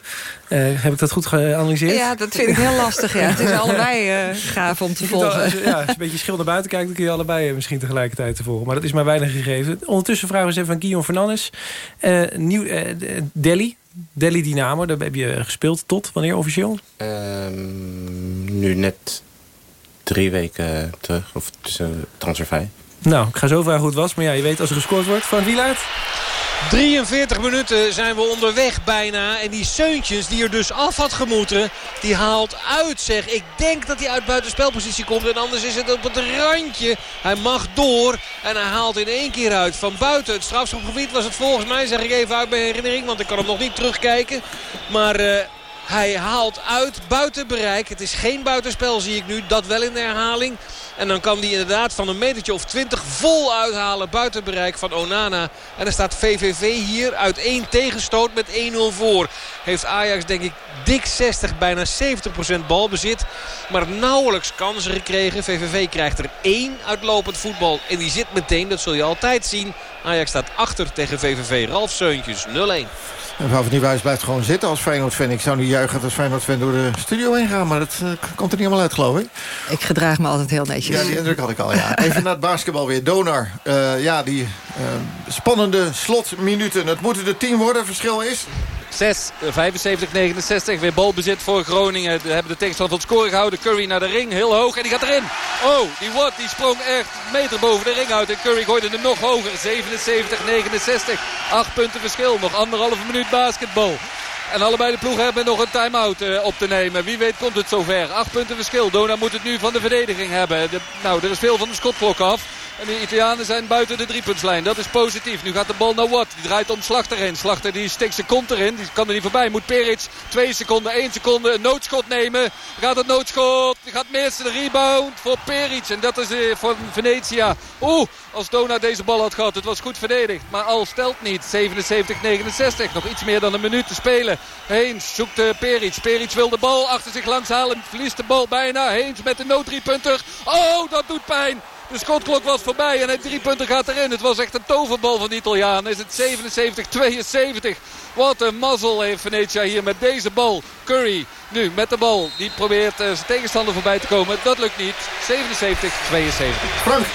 Eh, heb ik dat goed geanalyseerd? Ja, dat vind ik heel lastig. Ja. Het is allebei eh, gaaf om te volgen. Als je, ja, als je een beetje schil naar buiten kijkt... dan kun je allebei misschien tegelijkertijd te volgen. Maar dat is maar weinig gegeven. Ondertussen vragen we eens even aan Guillaume Fernandes. Eh, nieuw, Delhi, Delhi Dynamo, daar heb je gespeeld tot wanneer officieel? Ehm, nu net drie weken terug, of tussen transfervrij. Nou, ik ga zo vragen hoe het was. Maar ja, je weet als er gescoord wordt. Frank Wielaert? 43 minuten zijn we onderweg bijna. En die Seuntjes die er dus af had gemoeten. Die haalt uit zeg. Ik denk dat hij uit buitenspelpositie komt. En anders is het op het randje. Hij mag door. En hij haalt in één keer uit. Van buiten het strafschopgebied was het volgens mij. Zeg ik even uit mijn herinnering. Want ik kan hem nog niet terugkijken. Maar... eh, hij haalt uit buiten bereik. Het is geen buitenspel zie ik nu. Dat wel in de herhaling. En dan kan hij inderdaad van een metertje of twintig vol uithalen buiten bereik van Onana. En dan staat VVV hier uit één tegenstoot met 1-0 voor. Heeft Ajax denk ik dik 60, bijna 70% balbezit. Maar nauwelijks kansen gekregen. VVV krijgt er één uitlopend voetbal. En die zit meteen, dat zul je altijd zien. Ajax staat achter tegen VVV. Ralf Seuntjes 0-1. En Mevrouw van Nieuwhuis blijft gewoon zitten als Feyenoord-fan. Ik zou nu juichen als Feyenoord-fan door de studio heen gaan. Maar dat eh, komt er niet allemaal uit, geloof ik. Ik gedraag me altijd heel netjes. Ja, die indruk had ik al, ja. Even naar het basketbal weer. Donar. Eh, ja, die eh, spannende slotminuten. Het moeten de tien worden. Verschil is... 6, 75, 69. Weer balbezit voor Groningen. We hebben de tegenstander van het scoren gehouden. Curry naar de ring. Heel hoog. En die gaat erin. Oh, die Watt die sprong echt meter boven de ring uit. En Curry gooide hem nog hoger. 77, 69. 8 punten verschil. Nog anderhalve minuut basketbal. En allebei de ploegen hebben nog een time-out uh, op te nemen. Wie weet komt het zover. 8 punten verschil. Dona moet het nu van de verdediging hebben. Nou, er is veel van de schotklok af. En de Italianen zijn buiten de driepuntslijn. Dat is positief. Nu gaat de bal naar Watt. Die draait om Slachter. Slachter die steekt zijn kont erin. Die kan er niet voorbij. Moet Peric twee seconden, één seconde een noodschot nemen. Gaat het noodschot. Gaat mis. De rebound voor Peric. En dat is eh, voor Venetia. Oeh, als Dona deze bal had gehad. Het was goed verdedigd. Maar al stelt niet. 77-69. Nog iets meer dan een minuut te spelen. Heens zoekt Peric. Peric wil de bal achter zich langs halen. Verliest de bal bijna. Heens met de nooddriepunter. Oh, dat doet pijn. De schotklok was voorbij en het drie punten gaat erin. Het was echt een toverbal van de Italiaan. Is het 77-72. Wat een mazzel heeft Venetia hier met deze bal. Curry nu met de bal. Die probeert uh, zijn tegenstander voorbij te komen. Dat lukt niet. 77-72. Frank.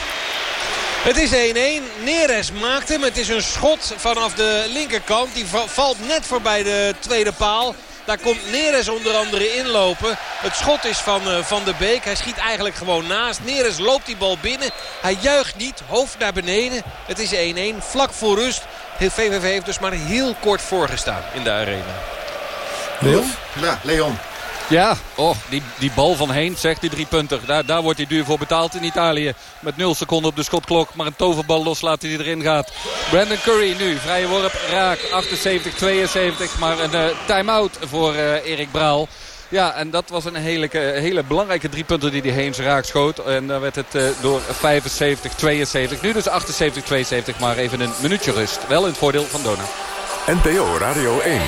Het is 1-1. Neres maakt hem. Het is een schot vanaf de linkerkant. Die valt net voorbij de tweede paal. Daar komt Neres onder andere inlopen. Het schot is van uh, Van der Beek. Hij schiet eigenlijk gewoon naast. Neres loopt die bal binnen. Hij juicht niet. Hoofd naar beneden. Het is 1-1. Vlak voor rust. VVV heeft dus maar heel kort voorgestaan in de arena. Leon? Ja, Leon. Ja, oh, die, die bal van Heen zegt die drie punten. Daar, daar wordt hij duur voor betaald in Italië. Met 0 seconden op de schotklok. Maar een toverbal loslaat die erin gaat. Brandon Curry nu. Vrije worp raak. 78-72. Maar een uh, time-out voor uh, Erik Braal. Ja, en dat was een hele, hele belangrijke drie punten die hij Heems raak schoot. En dan werd het uh, door 75-72. Nu dus 78-72, maar even een minuutje rust. Wel in het voordeel van Dona. NPO Radio 1.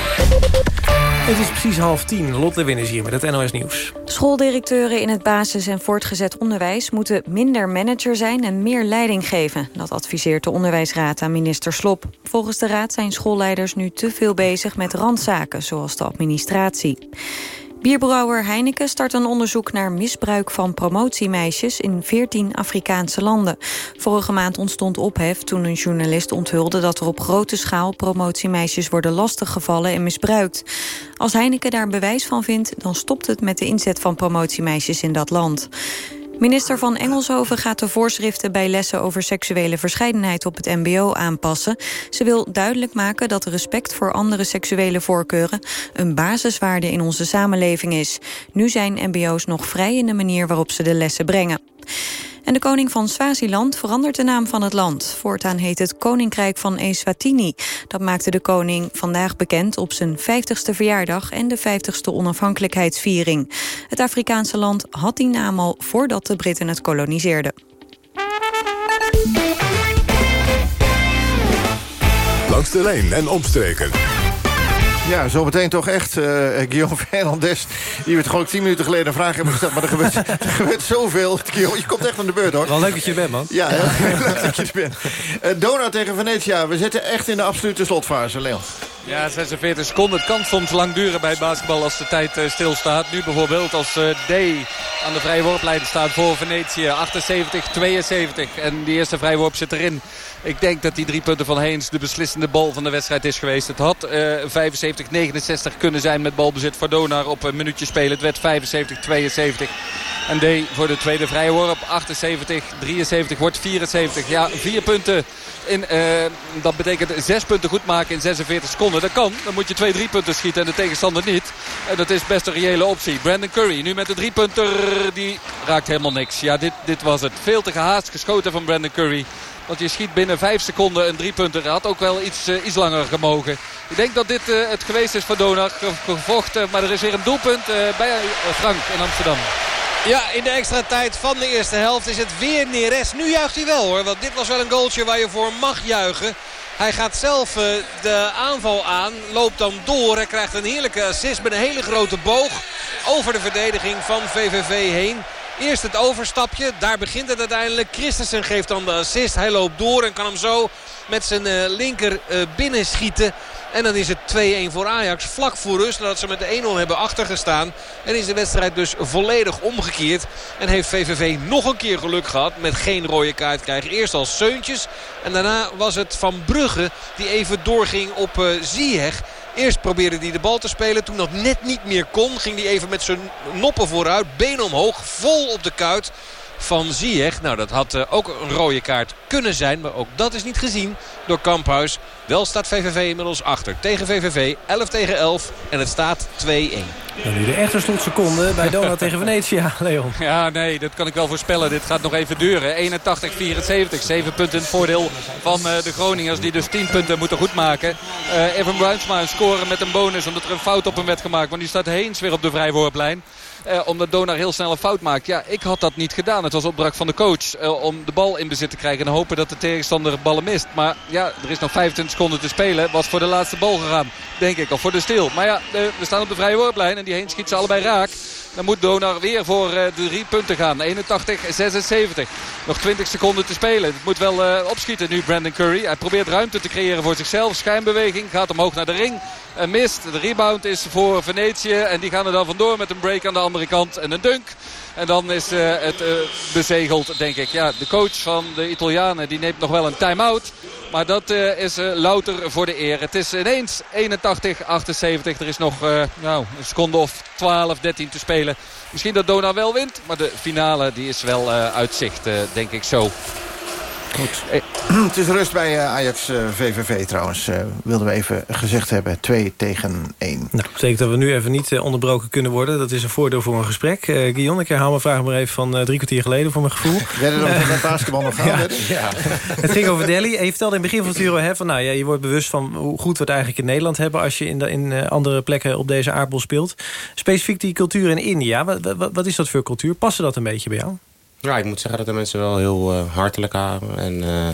Het is precies half tien. Lotte Win is hier met het NOS Nieuws. Schooldirecteuren in het basis- en voortgezet onderwijs... moeten minder manager zijn en meer leiding geven. Dat adviseert de Onderwijsraad aan minister Slop. Volgens de raad zijn schoolleiders nu te veel bezig met randzaken... zoals de administratie. Bierbrouwer Heineken start een onderzoek naar misbruik van promotiemeisjes in 14 Afrikaanse landen. Vorige maand ontstond ophef toen een journalist onthulde dat er op grote schaal promotiemeisjes worden lastiggevallen en misbruikt. Als Heineken daar bewijs van vindt, dan stopt het met de inzet van promotiemeisjes in dat land. Minister van Engelshoven gaat de voorschriften bij lessen over seksuele verscheidenheid op het mbo aanpassen. Ze wil duidelijk maken dat respect voor andere seksuele voorkeuren een basiswaarde in onze samenleving is. Nu zijn mbo's nog vrij in de manier waarop ze de lessen brengen. En de koning van Swaziland verandert de naam van het land. Voortaan heet het Koninkrijk van Eswatini. Dat maakte de koning vandaag bekend op zijn 50ste verjaardag... en de 50ste onafhankelijkheidsviering. Het Afrikaanse land had die naam al voordat de Britten het koloniseerden. Langs de lijn en omstreken. Ja, zometeen toch echt uh, Guillaume Fernandes... die we gewoon tien minuten geleden een vraag hebben gesteld... maar er gebeurt, er gebeurt zoveel. Guillaume, je komt echt aan de beurt, hoor. Wel leuk dat je er bent, man. Ja, heel leuk dat je er bent. Uh, Dona tegen Venetia. We zitten echt in de absolute slotfase, Leon. Ja, 46 seconden. Het kan soms lang duren bij het basketbal als de tijd uh, stilstaat. Nu bijvoorbeeld als uh, D aan de vrije worplijn staat voor Venetië. 78-72. En die eerste vrije worp zit erin. Ik denk dat die drie punten van Heens de beslissende bal van de wedstrijd is geweest. Het had uh, 75-69 kunnen zijn met balbezit voor Donar op een minuutje spelen. Het werd 75-72. En D voor de tweede vrije worp. 78-73 wordt 74. Ja, vier punten. In, uh, dat betekent zes punten goed maken in 46 seconden. Dat kan. Dan moet je twee drie punten schieten en de tegenstander niet. En dat is best een reële optie. Brandon Curry nu met de drie punter. Die raakt helemaal niks. Ja, dit, dit was het. Veel te gehaast geschoten van Brandon Curry. Want je schiet binnen vijf seconden een driepunter. Had ook wel iets, uh, iets langer gemogen. Ik denk dat dit uh, het geweest is voor Donar. Gevochten. Maar er is weer een doelpunt bij Frank in Amsterdam. Ja, in de extra tijd van de eerste helft is het weer Neres. Nu juicht hij wel hoor. Want dit was wel een goaltje waar je voor mag juichen. Hij gaat zelf uh, de aanval aan. Loopt dan door. Hij krijgt een heerlijke assist met een hele grote boog. Over de verdediging van VVV heen. Eerst het overstapje. Daar begint het uiteindelijk. Christensen geeft dan de assist. Hij loopt door en kan hem zo met zijn uh, linker uh, binnenschieten. En dan is het 2-1 voor Ajax. Vlak voor rust nadat ze met de 1-0 hebben achtergestaan. En is de wedstrijd dus volledig omgekeerd. En heeft VVV nog een keer geluk gehad met geen rode kaart krijgen. Eerst als Seuntjes. En daarna was het Van Brugge die even doorging op uh. Eerst probeerde hij de bal te spelen. Toen dat net niet meer kon ging hij even met zijn noppen vooruit. Been omhoog. Vol op de kuit van Ziyech. Nou, dat had uh, ook een rode kaart kunnen zijn. Maar ook dat is niet gezien door Kamphuis. Wel staat VVV inmiddels achter. Tegen VVV 11 tegen 11 en het staat 2-1. En nu de echte slotseconde bij Dona tegen Venetia, Leon. Ja, nee, dat kan ik wel voorspellen. Dit gaat nog even duren. 81, 74. 7 punten in het voordeel van uh, de Groningers. Die dus 10 punten moeten goedmaken. Uh, Evan Bruinsma scoren met een bonus. Omdat er een fout op hem werd gemaakt. Want die staat heens weer op de vrijworplijn. Uh, omdat Donar heel snel een fout maakt. Ja, ik had dat niet gedaan. Het was opdracht van de coach uh, om de bal in bezit te krijgen. En hopen dat de tegenstander ballen mist. Maar ja, er is nog 25 seconden te spelen. Was voor de laatste bal gegaan, denk ik. Of voor de stil. Maar ja, we staan op de vrije worplijn. En die heen schiet ze allebei raak. Dan moet Donar weer voor uh, de drie punten gaan. 81, 76. Nog 20 seconden te spelen. Het moet wel uh, opschieten nu Brandon Curry. Hij probeert ruimte te creëren voor zichzelf. Schijnbeweging. Gaat omhoog naar de ring. En mist. De rebound is voor Venetië. En die gaan er dan vandoor met een break aan de andere kant. En een dunk. En dan is uh, het bezegeld, denk ik. Ja, de coach van de Italianen die neemt nog wel een time-out. Maar dat is louter voor de eer. Het is ineens 81, 78. Er is nog nou, een seconde of 12, 13 te spelen. Misschien dat Dona wel wint. Maar de finale die is wel uit zicht, denk ik zo. Goed. Het is rust bij Ajax VVV trouwens. wilden we even gezegd hebben. 2 tegen 1. Nou, dat betekent dat we nu even niet onderbroken kunnen worden. Dat is een voordeel voor een gesprek. Uh, Guillaume, ik herhaal mijn vraag maar even van drie kwartier geleden voor mijn gevoel. Werden er nog met basketbal nog gaan? Ja. ja. het ging over Delhi. Je vertelde in het begin van het uur hè, van, nou, ja, je wordt bewust van hoe goed we het eigenlijk in Nederland hebben... als je in, de, in andere plekken op deze aardbol speelt. Specifiek die cultuur in India. Wat, wat, wat is dat voor cultuur? Passen dat een beetje bij jou? Ja, ik moet zeggen dat de mensen wel heel uh, hartelijk waren. En uh,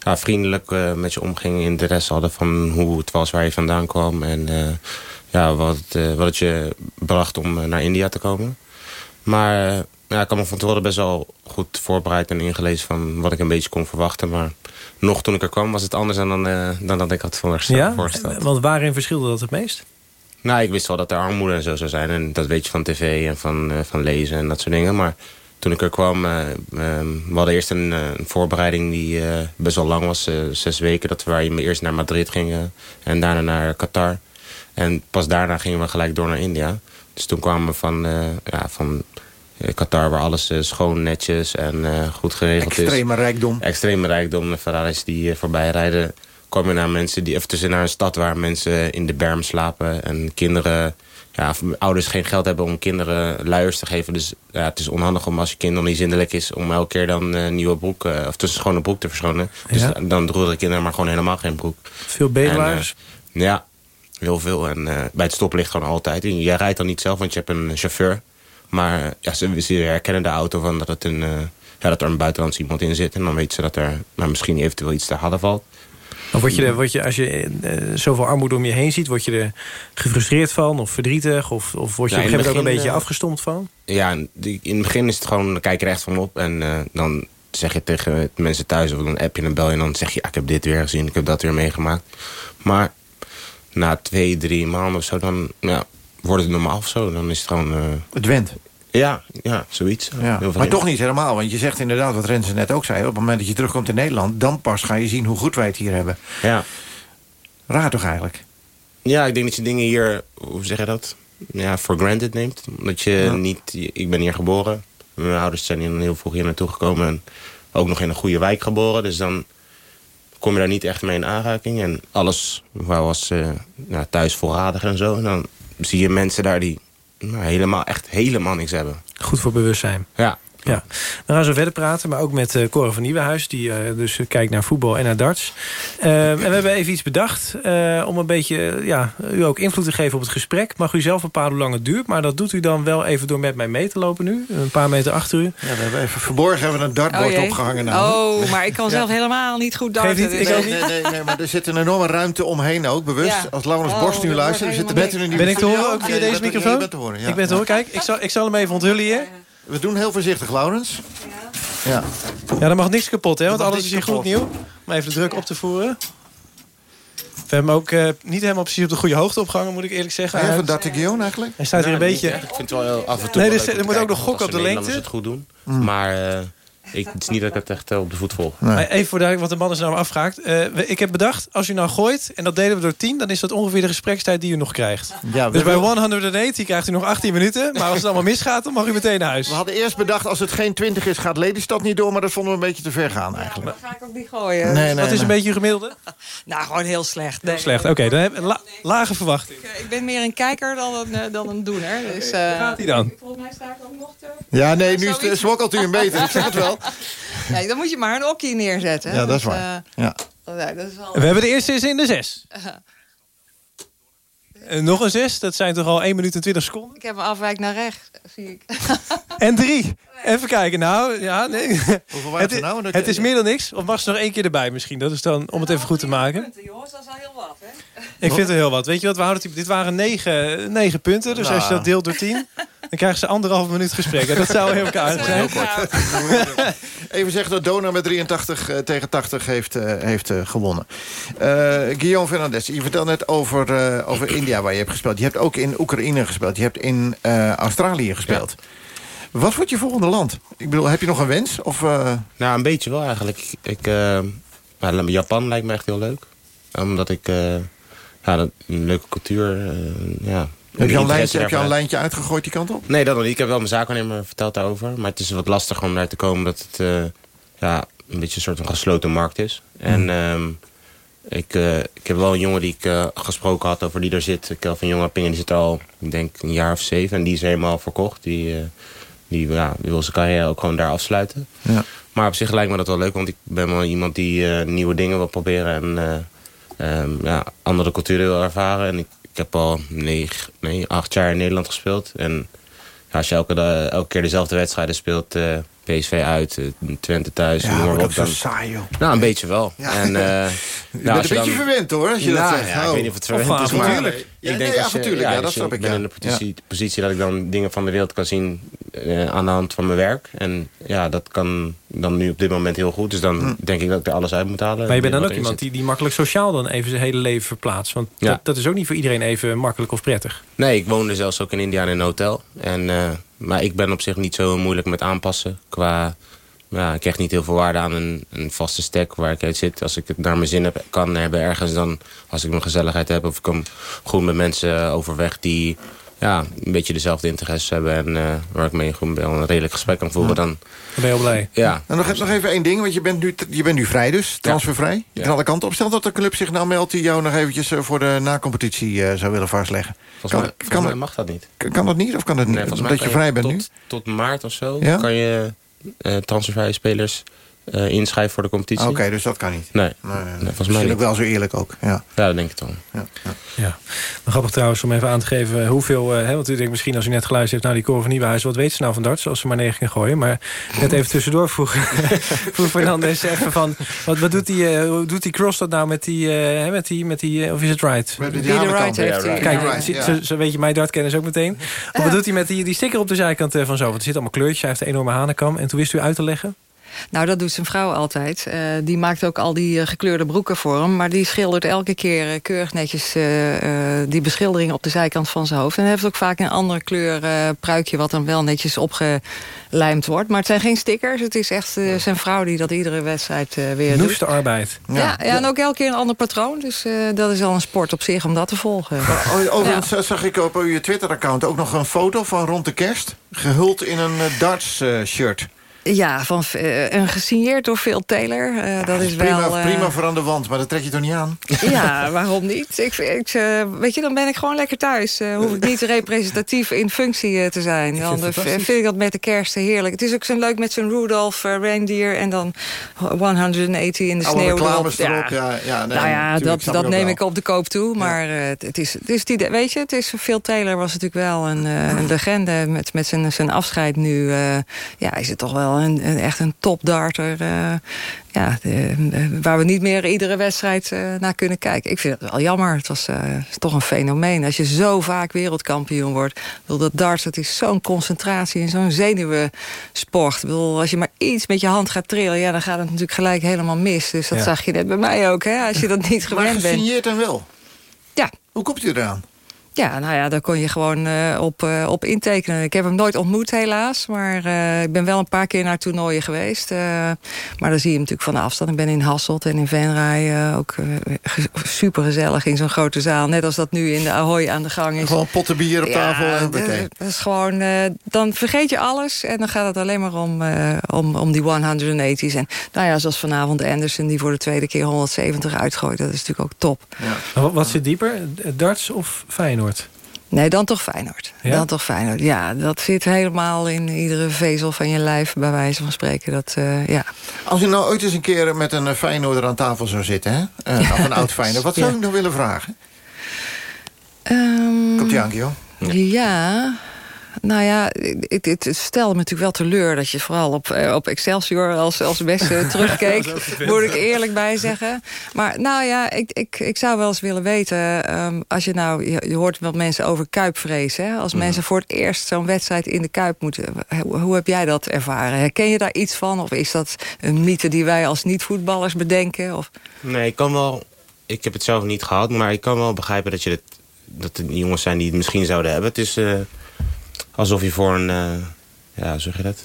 ja, vriendelijk uh, met je omgingen. Interesse hadden van hoe het was waar je vandaan kwam. En ja, wat, het, wat het je bracht om naar India te komen. Maar ja, ik had me van tevoren best wel goed voorbereid en ingelezen van wat ik een beetje kon verwachten. Maar nog toen ik er kwam was het anders dan, dan dat ik had voorgesteld. Ja? Want waarin verschilde dat het meest? Nou, ik wist wel dat er armoede en zo zou zijn. En dat weet je van tv en van, van lezen en dat soort dingen. Maar toen ik er kwam, uh, uh, we hadden eerst een, een voorbereiding die best wel lang was. zes weken, dat we waar je eerst naar Madrid gingen en daarna naar Qatar. En pas daarna gingen we gelijk door naar India. Dus toen kwamen we van, ja, van Qatar, waar alles schoon, netjes en goed geregeld Extreme is. Extreme rijkdom. Extreme rijkdom, Ferraris die voorbij rijden. Kom je naar mensen die even tussen naar een stad waar mensen in de berm slapen en kinderen ja, ouders geen geld hebben om kinderen luiers te geven. Dus ja, het is onhandig om als je kind nog niet zindelijk is... om elke keer dan een nieuwe broek, uh, of tussen schone broek te verschonen. Dus Ja. dan droegen de kinderen maar gewoon helemaal geen broek. Veel bedelaars? En, uh, ja, heel veel. En uh, bij het stoplicht gewoon altijd. En jij rijdt dan niet zelf, want je hebt een chauffeur. Maar ja, ze, ze herkennen de auto van dat, het een, ja, dat er een buitenlands iemand in zit. En dan weten ze dat er nou, misschien eventueel iets te hadden valt. Of word je er, word je, als je uh, zoveel armoede om je heen ziet... word je er gefrustreerd van of verdrietig? Of, of word je op in een gegeven moment ook een beetje uh, afgestompt van? Ja, die- in het begin is het gewoon, dan kijk je er echt van op. En eh, dan zeg je tegen mensen thuis, of dan app je en bel je... en dan zeg je, ja, ik heb dit weer gezien, ik heb dat weer meegemaakt. Maar na twee, drie maanden of zo, dan ja, wordt het normaal of zo. Dan is het gewoon... eh, Het went. Ja, ja, zoiets. Ja. Maar toch niet helemaal, want je zegt inderdaad wat Renze net ook zei... op het moment dat je terugkomt in Nederland... dan pas ga je zien hoe goed wij het hier hebben. Ja. Raar toch eigenlijk? Ja, ik denk dat je dingen hier, hoe zeg je dat? Ja, for granted neemt. Dat je Ja. niet, ik ben hier geboren. Mijn ouders zijn hier heel vroeg hier naartoe gekomen. En ook nog in een goede wijk geboren. Dus dan kom je daar niet echt mee in aanraking. En alles waar was nou, thuis voorradig en zo. En dan zie je mensen daar die nou, helemaal, echt helemaal niks hebben. Goed voor bewustzijn. Ja. Ja. We gaan zo verder praten, maar ook met eh Cora van Nieuwenhuis... die eh, dus kijkt naar voetbal en naar darts. Eh, en we hebben even iets bedacht eh, om een beetje ja, u ook invloed te geven op het gesprek. Mag u zelf bepalen hoe lang het duurt, maar dat doet u dan wel even door met mij mee te lopen nu. Een paar meter achter u. Ja, we hebben even verborgen hebben we een dartbord Oh, opgehangen. namelijk. Oh, maar ik kan Ja. zelf helemaal niet goed darten. Niet, dus-. Nee, nee, nee, maar er zit een enorme ruimte omheen ook, bewust. Ja. Als Laurens Oh, Borst nu luistert, er helemaal net in een Ben ik te horen ook via deze microfoon? je bent te horen, ja. Ik ben te horen. Kijk, ik zal, ik zal hem even onthullen hier. We doen heel voorzichtig, Laurens. Ja. Ja, dan mag niks kapot, hè? Want alles is hier goed nieuw. Om even de druk op te voeren. We hebben hem ook eh, niet helemaal precies op de goede hoogte opgehangen, moet ik eerlijk zeggen. Even dat Guillaume eigenlijk? Hij staat hier een beetje... Ik vind het wel heel af en toe Nee, wel er er moet ook nog gokken als op de lengte. het goed doen. Maar eh, ik, het is niet dat ik het echt eh, op de voet volg. Maar Even voor duidelijk wat de man is nou afvraagt. Eh, ik heb bedacht, als u nou gooit en dat delen we door 10... dan is dat ongeveer de gesprekstijd die u nog krijgt. Ja, dus bij 180 krijgt u nog 18 minuten. Maar als het allemaal misgaat, dan mag u meteen naar huis. We hadden eerst bedacht, als het geen 20 is, gaat Lelystad niet door. Maar dat vonden we een beetje te ver gaan eigenlijk. ga ik ook niet gooien. Nee, nee, Wat is een nee. beetje uw gemiddelde? Nou, gewoon heel slecht. Nee. Slecht, oké. dan heb ik la- lage verwachting. Ik ben meer een kijker dan een, eh, dan een doener. Dus, eh, Gaat hij dan? Volgens mij sta ik ook nog te... Ja, nee, nu Zoiets. smokkelt u hem beter. Ik zeg het wel. Ja, dan moet je maar een okkie neerzetten. Ja, dat is Dus, waar. eh, Ja. oh, nee, dat is wel... We hebben de eerste is in de 6. nog een 6, dat zijn toch al 1 minuut en 20 seconden? Ik heb een afwijk naar rechts, zie ik. En 3. Even kijken, nou, ja, nee. Hoeveel Het, is- er nou? Dat het is meer dan niks. Of mag ze nog één keer erbij misschien? Dat is dan om het even goed te maken. Jongens, dat is al heel wat, hè? Ik vind het heel wat. Weet je wat, we houden het, dit waren 9, 9 punten. Dus als je Nou. dat deelt door 10, dan krijgen ze anderhalve minuut gesprek. En dat zou heel aardig zijn. Even zeggen dat Dona met 83 eh, tegen 80 heeft, eh, heeft eh, gewonnen. Eh Guillaume Fernandez, je vertelde net over, eh, over India waar je hebt gespeeld. Je hebt ook in Oekraïne gespeeld. Je hebt in eh, Australië gespeeld. Wat wordt je volgende land? Ik bedoel, heb je nog een wens? Of, eh, Nou, een beetje wel eigenlijk. Ik, ik, ja, Japan lijkt me echt heel leuk. Omdat ik... ja, dat, een leuke cultuur... eh, ja, heb, je al lijntje, heb je al een lijntje uitgegooid die kant op? Nee, dat nog niet. Ik heb wel mijn zaakwaarnemer verteld daarover. Maar het is wat lastig om daar te komen dat het eh, ja, een beetje een soort van gesloten markt is. En ehm, ik, eh, ik heb wel een jongen die ik gesproken had over die er zit. Kelvin Jongapingen, die zit al, ik denk, een jaar of zeven. En die is helemaal verkocht. Die, eh, die, ja, die wil zijn carrière ook gewoon daar afsluiten. Ja. Maar op zich lijkt me dat wel leuk, want ik ben wel iemand die nieuwe dingen wil proberen. En eh, ehm, ja, andere culturen wil ervaren. En ik, ik heb al negen, nee, acht jaar in Nederland gespeeld. En ja, als je elke, elke keer dezelfde wedstrijden speelt, eh, PSV uit, eh, Twente thuis, Ja, maar zo dan- saai, joh. Nou, een beetje wel. Ja. En, eh, Je nou, bent als een je beetje dan- verwend hoor, als je dat Nou, zegt. Ja, ik weet niet of het Of verwend is, maar natuurlijk. ik Ja, nee, denk ja, als je, natuurlijk, ja, dat snap ik, ben ja. in de positie, positie dat ik dan dingen van de wereld kan zien eh, aan de hand van mijn werk. En ja, dat kan dan nu op dit moment heel goed. Dus dan denk ik dat ik er alles uit moet halen. Maar je bent dan ook iemand die, die makkelijk sociaal dan even zijn hele leven verplaatst. Want Ja. dat, dat is ook niet voor iedereen even makkelijk of prettig. Nee, ik woonde zelfs ook in India in een hotel. En, eh, maar ik ben op zich niet zo moeilijk met aanpassen. Qua, ja, ik krijg niet heel veel waarde aan een, een vaste stack waar ik uit zit. Als ik het naar mijn zin heb, kan hebben ergens, dan als ik mijn gezelligheid heb... of ik kom goed met mensen overweg die ja, een beetje dezelfde interesses hebben... en eh, waar ik mee wel een redelijk gesprek kan voeren, dan... Dan ben je heel blij. Ja, En nog, nog even één ding, want je bent nu, je bent nu vrij dus, transfervrij. Je kan alle kanten op. Stel dat de club zich nou meldt die jou nog eventjes eh, voor de nacompetitie eh, zou willen vastleggen. volgens, mij, kan, volgens mij kan, mag dat niet. kan dat niet? Of kan dat niet? Nee, Omdat je vrij bent tot, nu? Tot maart of zo Ja? kan je eh transfervrije spelers eh, inschrijven voor de competitie. Oké, dus dat kan niet. Nee, Nee, nee, nee, volgens mij Misschien niet. ook wel zo eerlijk ook. Ja. Ja, dat denk ik dan. Ja, ja. Ja. Maar grappig trouwens om even aan te geven hoeveel... eh, hè, want u denkt misschien als u net geluisterd heeft... nou die Cor van Nieuwenhuizen, wat weet ze nou van darts? Als ze maar negen kan gooien. Maar net even tussendoor vroeg, vroeg Fernandes even van... wat, wat doet die, eh, hoe doet die cross dat nou met die... eh, hè, met die, met die of is het right? Met die right heeft Ja, hij. Kijk, right, ja. zo, zo weet je mijn dartkennis ook meteen. Maar wat doet hij met die, die sticker op de zijkant eh, van zo? Want er zitten allemaal kleurtjes, hij heeft een enorme hanenkam. En toen wist u uit te leggen? Nou, dat doet zijn vrouw altijd. Eh, die maakt ook al die eh, gekleurde broeken voor hem. Maar die schildert elke keer eh, keurig netjes eh, eh, die beschildering op de zijkant van zijn hoofd. En hij heeft ook vaak een andere kleur pruikje... wat dan wel netjes opgelijmd wordt. Maar het zijn geen stickers. Het is echt zijn vrouw die dat iedere wedstrijd weer doet. Noeste arbeid. Ja, ja, en ook elke keer een ander patroon. Dus eh, dat is al een sport op zich om dat te volgen. O- Overigens eh, zag ik op uw Twitter-account ook nog een foto van rond de kerst. Gehuld in een eh, darts-shirt. Ja, van, eh, een gesigneerd door Phil Taylor. Eh, dat is prima, wel... eh, prima voor aan de wand, maar dat trek je toch niet aan? Ja, waarom niet? Ik, ik, weet je, dan ben ik gewoon lekker thuis. Hoef ik niet representatief in functie te zijn. Dan vind ik dat met de kerst heerlijk. Het is ook zo leuk met zo'n Rudolph reindeer... en dan 180 in de Alle sneeuw. erop. Ja, ja, nee, nou ja, dat, dat neem wel. ik op de koop toe. Maar het, is, het is die, weet je, het is Phil Taylor was natuurlijk wel een, een legende met, met zijn, zijn afscheid nu. eh, ja, is het toch wel een, een- echt een topdarter. eh, ja, de- de- waar we niet meer iedere wedstrijd eh, naar kunnen kijken. Ik vind het wel jammer. Het was eh, toch een fenomeen. Als je zo vaak wereldkampioen wordt. Bedoel, dat darts, dat is zo'n concentratie en zo'n zenuwensport. Bedoel, als je maar iets met je hand gaat trillen... Ja, dan gaat het natuurlijk gelijk helemaal mis. Dus dat Ja. zag je net bij mij ook. Hè? Als je dat niet Maar gewend bent. gesigneerd en wel. Ja. Hoe komt u eraan? Ja, nou ja, daar kon je gewoon uh, op, uh, op intekenen. Ik heb hem nooit ontmoet helaas, maar uh, ik ben wel een paar keer naar toernooien geweest. maar dan zie je hem natuurlijk van de afstand. Ik ben in Hasselt en in Venray ook super gezellig in zo'n grote zaal. Net als dat nu in de Ahoy aan de gang is. Gewoon potten bier op tafel. Ja, en dat is gewoon, dan vergeet je alles en dan gaat het alleen maar om, om, om die 180's. En nou ja, zoals vanavond Anderson die voor de tweede keer 170 uitgooit. Dat is natuurlijk ook top. Ja. Wat, wat zit dieper, darts of Feyenoord? Nee, dan toch Feyenoord. Ja? Dan toch Feyenoord. Ja, dat zit helemaal in iedere vezel van je lijf, bij wijze van spreken. Dat, uh, ja. Als u nou ooit eens een keer met een Feyenoorder aan tafel zou zitten... Hè? Uh, of een oud Feyenoord, wat zou u nog willen vragen? Um, Komt die aan, Gio? Ja, nou ja, het, het stelde me natuurlijk wel teleur... dat je vooral op, eh, op Excelsior als, als beste terugkeek. moet ik eerlijk bij zeggen. Maar nou ja, ik, ik, ik zou wel eens willen weten... Um, als je nou, je, je, hoort wel mensen over kuipvrees. Hè? Als mm. mensen voor het eerst zo'n wedstrijd in de kuip moeten. Hoe, hoe heb jij dat ervaren? Herken je daar iets van? Of is dat een mythe die wij als niet-voetballers bedenken? Of? Nee, ik kan wel... Ik heb het zelf niet gehad, maar ik kan wel begrijpen dat je het dat er jongens zijn die het misschien zouden hebben. Het is... Uh, alsof je voor een, uh, ja, zeg je dat?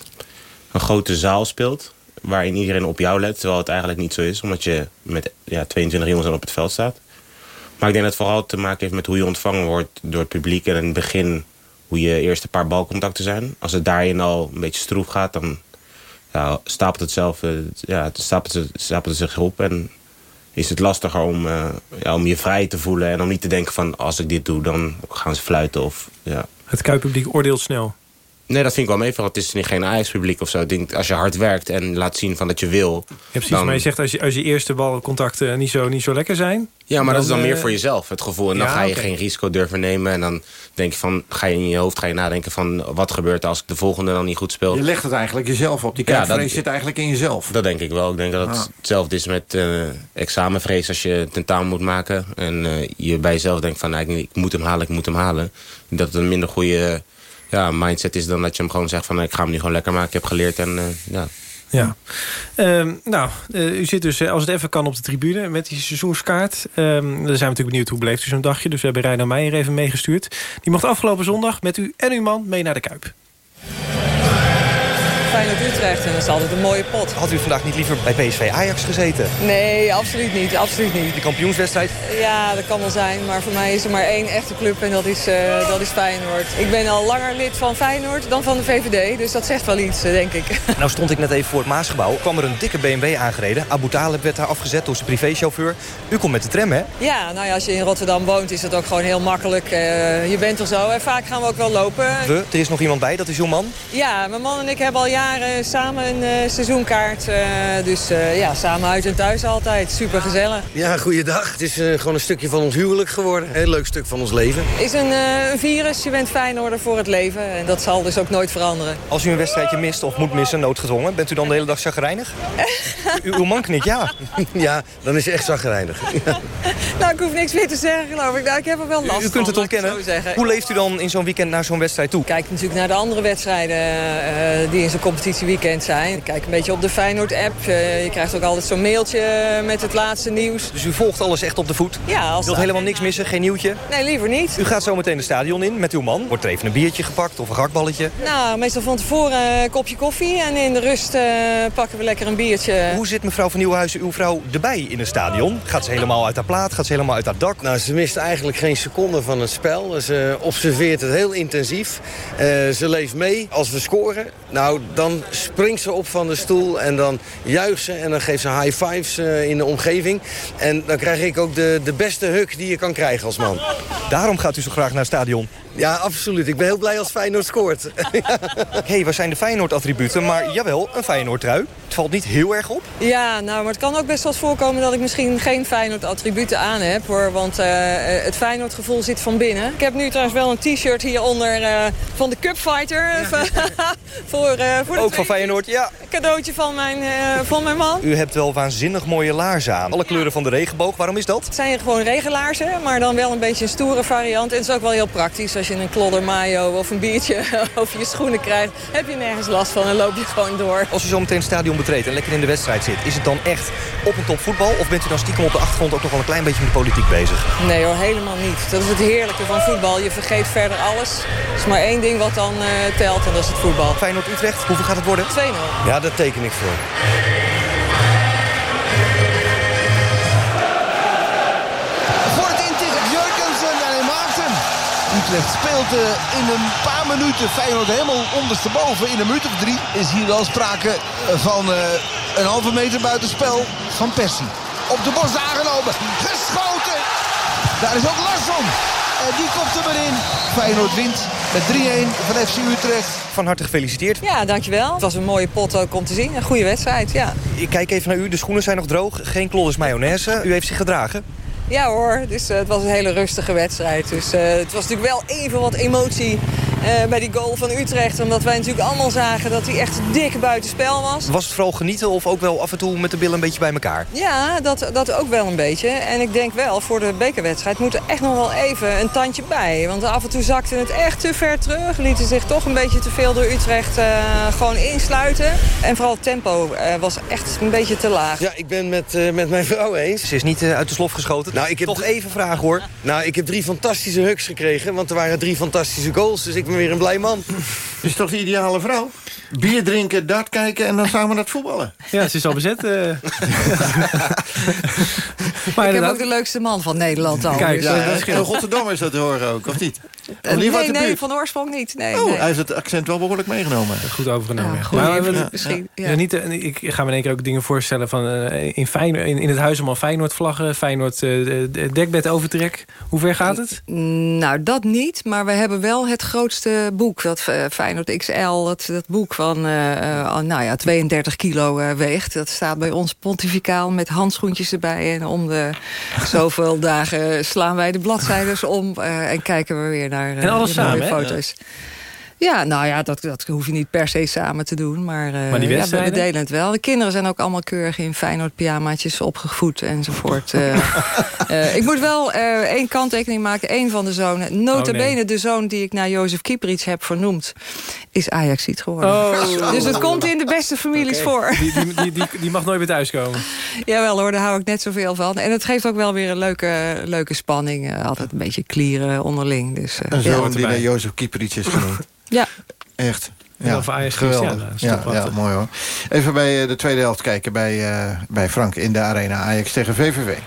Een grote zaal speelt. Waarin iedereen op jou let. Terwijl het eigenlijk niet zo is. Omdat je met ja, 22 jongens dan op het veld staat. Maar ik denk dat het vooral te maken heeft met hoe je ontvangen wordt door het publiek. En in het begin hoe je eerste paar balcontacten zijn. Als het daarin al een beetje stroef gaat, dan ja, stapelt het zelf uh, ja, stapelt, het, stapelt zich op. En is het lastiger om, uh, ja, om je vrij te voelen. En om niet te denken van als ik dit doe, dan gaan ze fluiten. Of, ja. Het Kuippubliek oordeelt snel. Nee, dat vind ik wel mee. Het is niet geen Ajax-publiek of zo. Ik denk, als je hard werkt en laat zien van dat je wil... Ja, precies. Dan... Maar je zegt als je, als je eerste balcontacten niet zo, niet zo lekker zijn... Ja, maar dan, dat is dan meer uh... voor jezelf, het gevoel. En dan Ja, ga je geen risico durven nemen. En dan denk je van, ga je in je hoofd ga je nadenken van... wat gebeurt als ik de volgende dan niet goed speel. Je legt het eigenlijk jezelf op. Die Ja, kuipvrees dat- zit eigenlijk in jezelf. Dat denk ik wel. Ik denk dat het Ah. hetzelfde is met eh, examenvrees als je tentamen moet maken. En eh, je bij jezelf denkt van nou, ik, ik moet hem halen, ik moet hem halen. Dat het een minder goede ja, mindset is dan dat je hem gewoon zegt van ik ga hem nu gewoon lekker maken. Ik heb geleerd en eh, ja. Ja. Ehm, nou, eh, u zit dus, eh, als het even kan, op de tribune met die seizoenskaart. Dan zijn we natuurlijk benieuwd hoe beleeft u zo'n dagje. Dus we hebben Reino Meijer even meegestuurd. Die mocht afgelopen zondag met u en uw man mee naar de Kuip. Feyenoord Utrecht en dat is altijd een mooie pot. Had u vandaag niet liever bij PSV Ajax gezeten? Nee, absoluut niet. Absoluut niet. De kampioenswedstrijd? Ja, dat kan wel zijn. Maar voor mij is er maar één echte club en dat is, eh, dat is Feyenoord. Ik ben al langer lid van Feyenoord dan van de VVD. Dus dat zegt wel iets, eh, denk ik. Nou stond ik net even voor het Maasgebouw. kwam er een dikke BMW aangereden. Abu Talib werd daar afgezet door zijn privéchauffeur. U komt met de tram, hè? Ja, nou ja, als je in Rotterdam woont is dat ook gewoon heel makkelijk. Eh, je bent er zo. En vaak gaan we ook wel lopen. We, er is nog iemand bij, dat is uw man. Ja, mijn man en ik hebben al jaren samen een eh, seizoenkaart. eh, dus eh, ja, samen uit en thuis altijd. Super gezellig. Ja, goeiedag. Het is eh, gewoon een stukje van ons huwelijk geworden. Een heel leuk stuk van ons leven. Is een, eh, een virus, je bent Feyenoorder voor het leven. En dat zal dus ook nooit veranderen. Als u een wedstrijdje mist of moet missen, noodgedwongen... bent u dan de hele dag chagrijnig? U- uw man knikt ja. ja, dan is het echt zagrijnig. Nou, ik hoef niks meer te zeggen, geloof ik. Nou, ik heb er wel last U kunt het van, ontkennen. zo zeggen. Hoe leeft u dan in zo'n weekend naar zo'n wedstrijd toe? Kijk natuurlijk naar de andere wedstrijden eh, die in zo'n competitieweekend zijn. Ik kijk een beetje op de Feyenoord-app. Eh, je krijgt ook altijd zo'n mailtje met het laatste nieuws. Dus u volgt alles echt op de voet? Ja, als Wilt helemaal niks missen, geen nieuwtje? Nee, liever niet. U gaat zo meteen de stadion in met uw man. Wordt er even een biertje gepakt of een gakballetje? Nou, meestal van tevoren een kopje koffie. En in de rust eh, pakken we lekker een biertje. Hoe zit mevrouw van Nieuwenhuizen, uw vrouw, erbij in het stadion? Gaat ze helemaal uit haar plaat? Gaat ze helemaal uit haar dak? Nou, ze mist eigenlijk geen seconde van het spel. Ze observeert het heel intensief. Eh, ze leeft mee. Als we scoren, nou, dan springt ze op van de stoel... en dan juicht ze en dan geeft ze high fives eh, in de omgeving. En dan krijg ik ook de, de beste huk die je kan krijgen als man. Daarom gaat u zo graag naar het stadion? Ja, absoluut. Ik ben heel blij als Feyenoord scoort. Hé, hey, waar zijn de Feyenoord-attributen? Maar jawel, een Feyenoord-trui. Het valt niet heel erg op. Ja, nou, maar het kan ook best wel eens voorkomen dat ik misschien geen Feyenoord-attributen aan heb. Hoor, want eh, het Feyenoord-gevoel zit van binnen. Ik heb nu trouwens wel een t-shirt hieronder eh, van de Cupfighter. voor, eh, voor de Ook van Feyenoord, ja. Cadeautje van mijn, uh, van mijn man. U hebt wel waanzinnig mooie laarzen aan. Alle kleuren van de regenboog. Waarom is dat? Het zijn gewoon regenlaarzen, maar dan wel een beetje een stoere variant. En het is ook wel heel praktisch. Als je een klodder mayo of een biertje over je schoenen krijgt... heb je nergens last van en loop je gewoon door. Als u zo meteen het stadion betreedt en lekker in de wedstrijd zit... is het dan echt op een top voetbal? Of bent u dan stiekem op de achtergrond ook nog wel een klein beetje met de politiek bezig? Nee hoor, helemaal niet. Dat is het heerlijke van voetbal. Je vergeet verder alles. Er is maar één ding wat dan uh, telt en dat is het voetbal. Feyenoord-Utrecht, hoeveel gaat het worden? 2-0. Ja, daar teken ik. Voor Utrecht speelt uh, in een paar minuten Feyenoord helemaal ondersteboven. In een minuut of drie is hier wel sprake van uh, een halve meter buitenspel van Persie. Op de bos aangenomen. Geschoten. Daar is ook Larsson. En die komt er maar in. Feyenoord wint met 3-1 van FC Utrecht. Van harte gefeliciteerd. Ja, dankjewel. Het was een mooie pot ook om te zien. Een goede wedstrijd, ja. Ik kijk even naar u. De schoenen zijn nog droog. Geen klodders mayonaise. U heeft zich gedragen. Ja hoor, dus, uh, het was een hele rustige wedstrijd. Dus uh, het was natuurlijk wel even wat emotie bij die goal van Utrecht. Omdat wij natuurlijk allemaal zagen dat hij echt dik buitenspel was. Was het vooral genieten of ook wel af en toe met de billen een beetje bij elkaar? Ja, dat, dat ook wel een beetje. En ik denk wel, voor de bekerwedstrijd moet er echt nog wel even een tandje bij. Want af en toe zakte het echt te ver terug. Lieten zich toch een beetje te veel door Utrecht gewoon insluiten. En vooral het tempo was echt een beetje te laag. Ja, ik ben met, met mijn vrouw eens. Ze is niet uit de slof geschoten. Nou, ik heb Toch even vragen hoor. Nou, ik heb drie fantastische hugs gekregen, want er waren drie fantastische goals. Dus ik ben weer een blij man. is toch de ideale vrouw? Bier drinken, dart kijken en dan samen naar het voetballen. Ja, ze is al bezet. Uh. maar ik heb ook de leukste man van Nederland al. Kijk, dus, ja, dat is geen Rotterdam is dat te horen ook, of niet? Of nee, nee, nee, van oorsprong niet. Nee, oh, nee. hij heeft het accent wel behoorlijk meegenomen. Goed overgenomen. Ja, goed, maar, even, we, misschien, ja. Ja, niet, ik ga me in één keer ook dingen voorstellen van uh, in, Feyenoord, in, in het huis allemaal Feyenoord vlaggen, Feyenoord uh, dekbed overtrek. Hoe ver gaat het? Nou, dat niet, maar we hebben wel het grootste boek, dat uh, Feyenoord XL, dat, dat boek van nou ja, 32 kilo weegt. Dat staat bij ons pontificaal met handschoentjes erbij en om de zoveel dagen slaan wij de bladzijdes om en kijken we weer naar en alles samen, foto's. Ja, nou ja, dat, dat hoef je niet per se samen te doen. Maar, uh, maar die ja, we delen het wel. De kinderen zijn ook allemaal keurig in Feyenoord pyjamaatjes opgevoed enzovoort. uh, uh, ik moet wel één kanttekening maken. Eén van de zonen, nota bene oh, nee. de zoon die ik naar Jozef Kieprits heb vernoemd... is Ajaxiet geworden. Oh. Dus het komt in de beste families okay. voor. Die, die, die, mag nooit meer thuiskomen. Jawel hoor, daar hou ik net zoveel van. En het geeft ook wel weer een leuke, leuke spanning. altijd een beetje klieren onderling. Dus, een zoon die naar Jozef Kieprits is genoemd. Ja. Echt. Ja, ja geweldig. Ja, ja, mooi hoor. Even bij de tweede helft kijken bij, uh, bij Frank in de arena Ajax tegen VVV.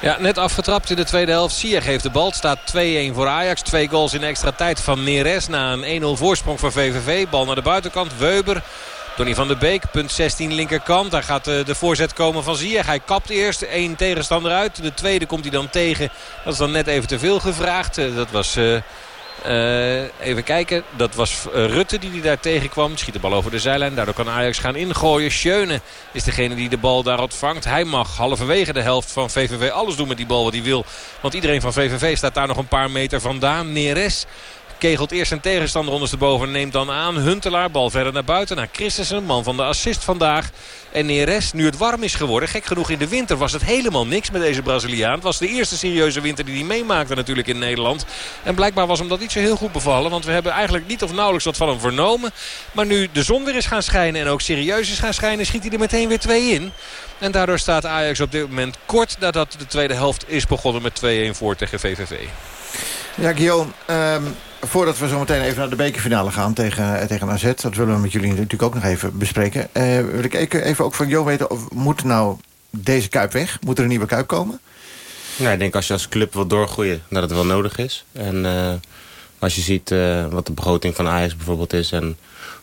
Ja, net afgetrapt in de tweede helft. Ziyech heeft de bal. Het staat 2-1 voor Ajax. Twee goals in extra tijd van Neres na een 1-0 voorsprong voor VVV. Bal naar de buitenkant. Weber. Donny van der Beek, punt 16 linkerkant. Daar gaat de, de voorzet komen van Ziyech. Hij kapt eerst één tegenstander uit. De tweede komt hij dan tegen. Dat is dan net even te veel gevraagd. Dat was... Uh, even kijken, dat was uh, Rutte die, die daar tegenkwam. Schiet de bal over de zijlijn, daardoor kan Ajax gaan ingooien. Schöne is degene die de bal daar ontvangt. Hij mag halverwege de helft van VVV alles doen met die bal wat hij wil. Want iedereen van VVV staat daar nog een paar meter vandaan. Neres kegelt eerst zijn tegenstander ondersteboven. Neemt dan aan Huntelaar. Bal verder naar buiten. Naar Christensen. Man van de assist vandaag. En Neres, nu het warm is geworden. Gek genoeg in de winter was het helemaal niks met deze Braziliaan. Het was de eerste serieuze winter die hij meemaakte natuurlijk in Nederland. En blijkbaar was hem dat niet zo heel goed bevallen. Want we hebben eigenlijk niet of nauwelijks wat van hem vernomen. Maar nu de zon weer is gaan schijnen en ook serieus is gaan schijnen... schiet hij er meteen weer twee in. En daardoor staat Ajax op dit moment kort nadat de tweede helft is begonnen met 2-1 voor tegen VVV. Ja, Guillaume, um, voordat we zo meteen even naar de bekerfinale gaan tegen, tegen AZ... dat willen we met jullie natuurlijk ook nog even bespreken... Uh, wil ik even ook van Jo weten, of moet nou deze Kuip weg? Moet er een nieuwe Kuip komen? Nou, ik denk als je als club wil doorgroeien, dat het wel nodig is. En uh, als je ziet wat de begroting van Ajax bijvoorbeeld is... en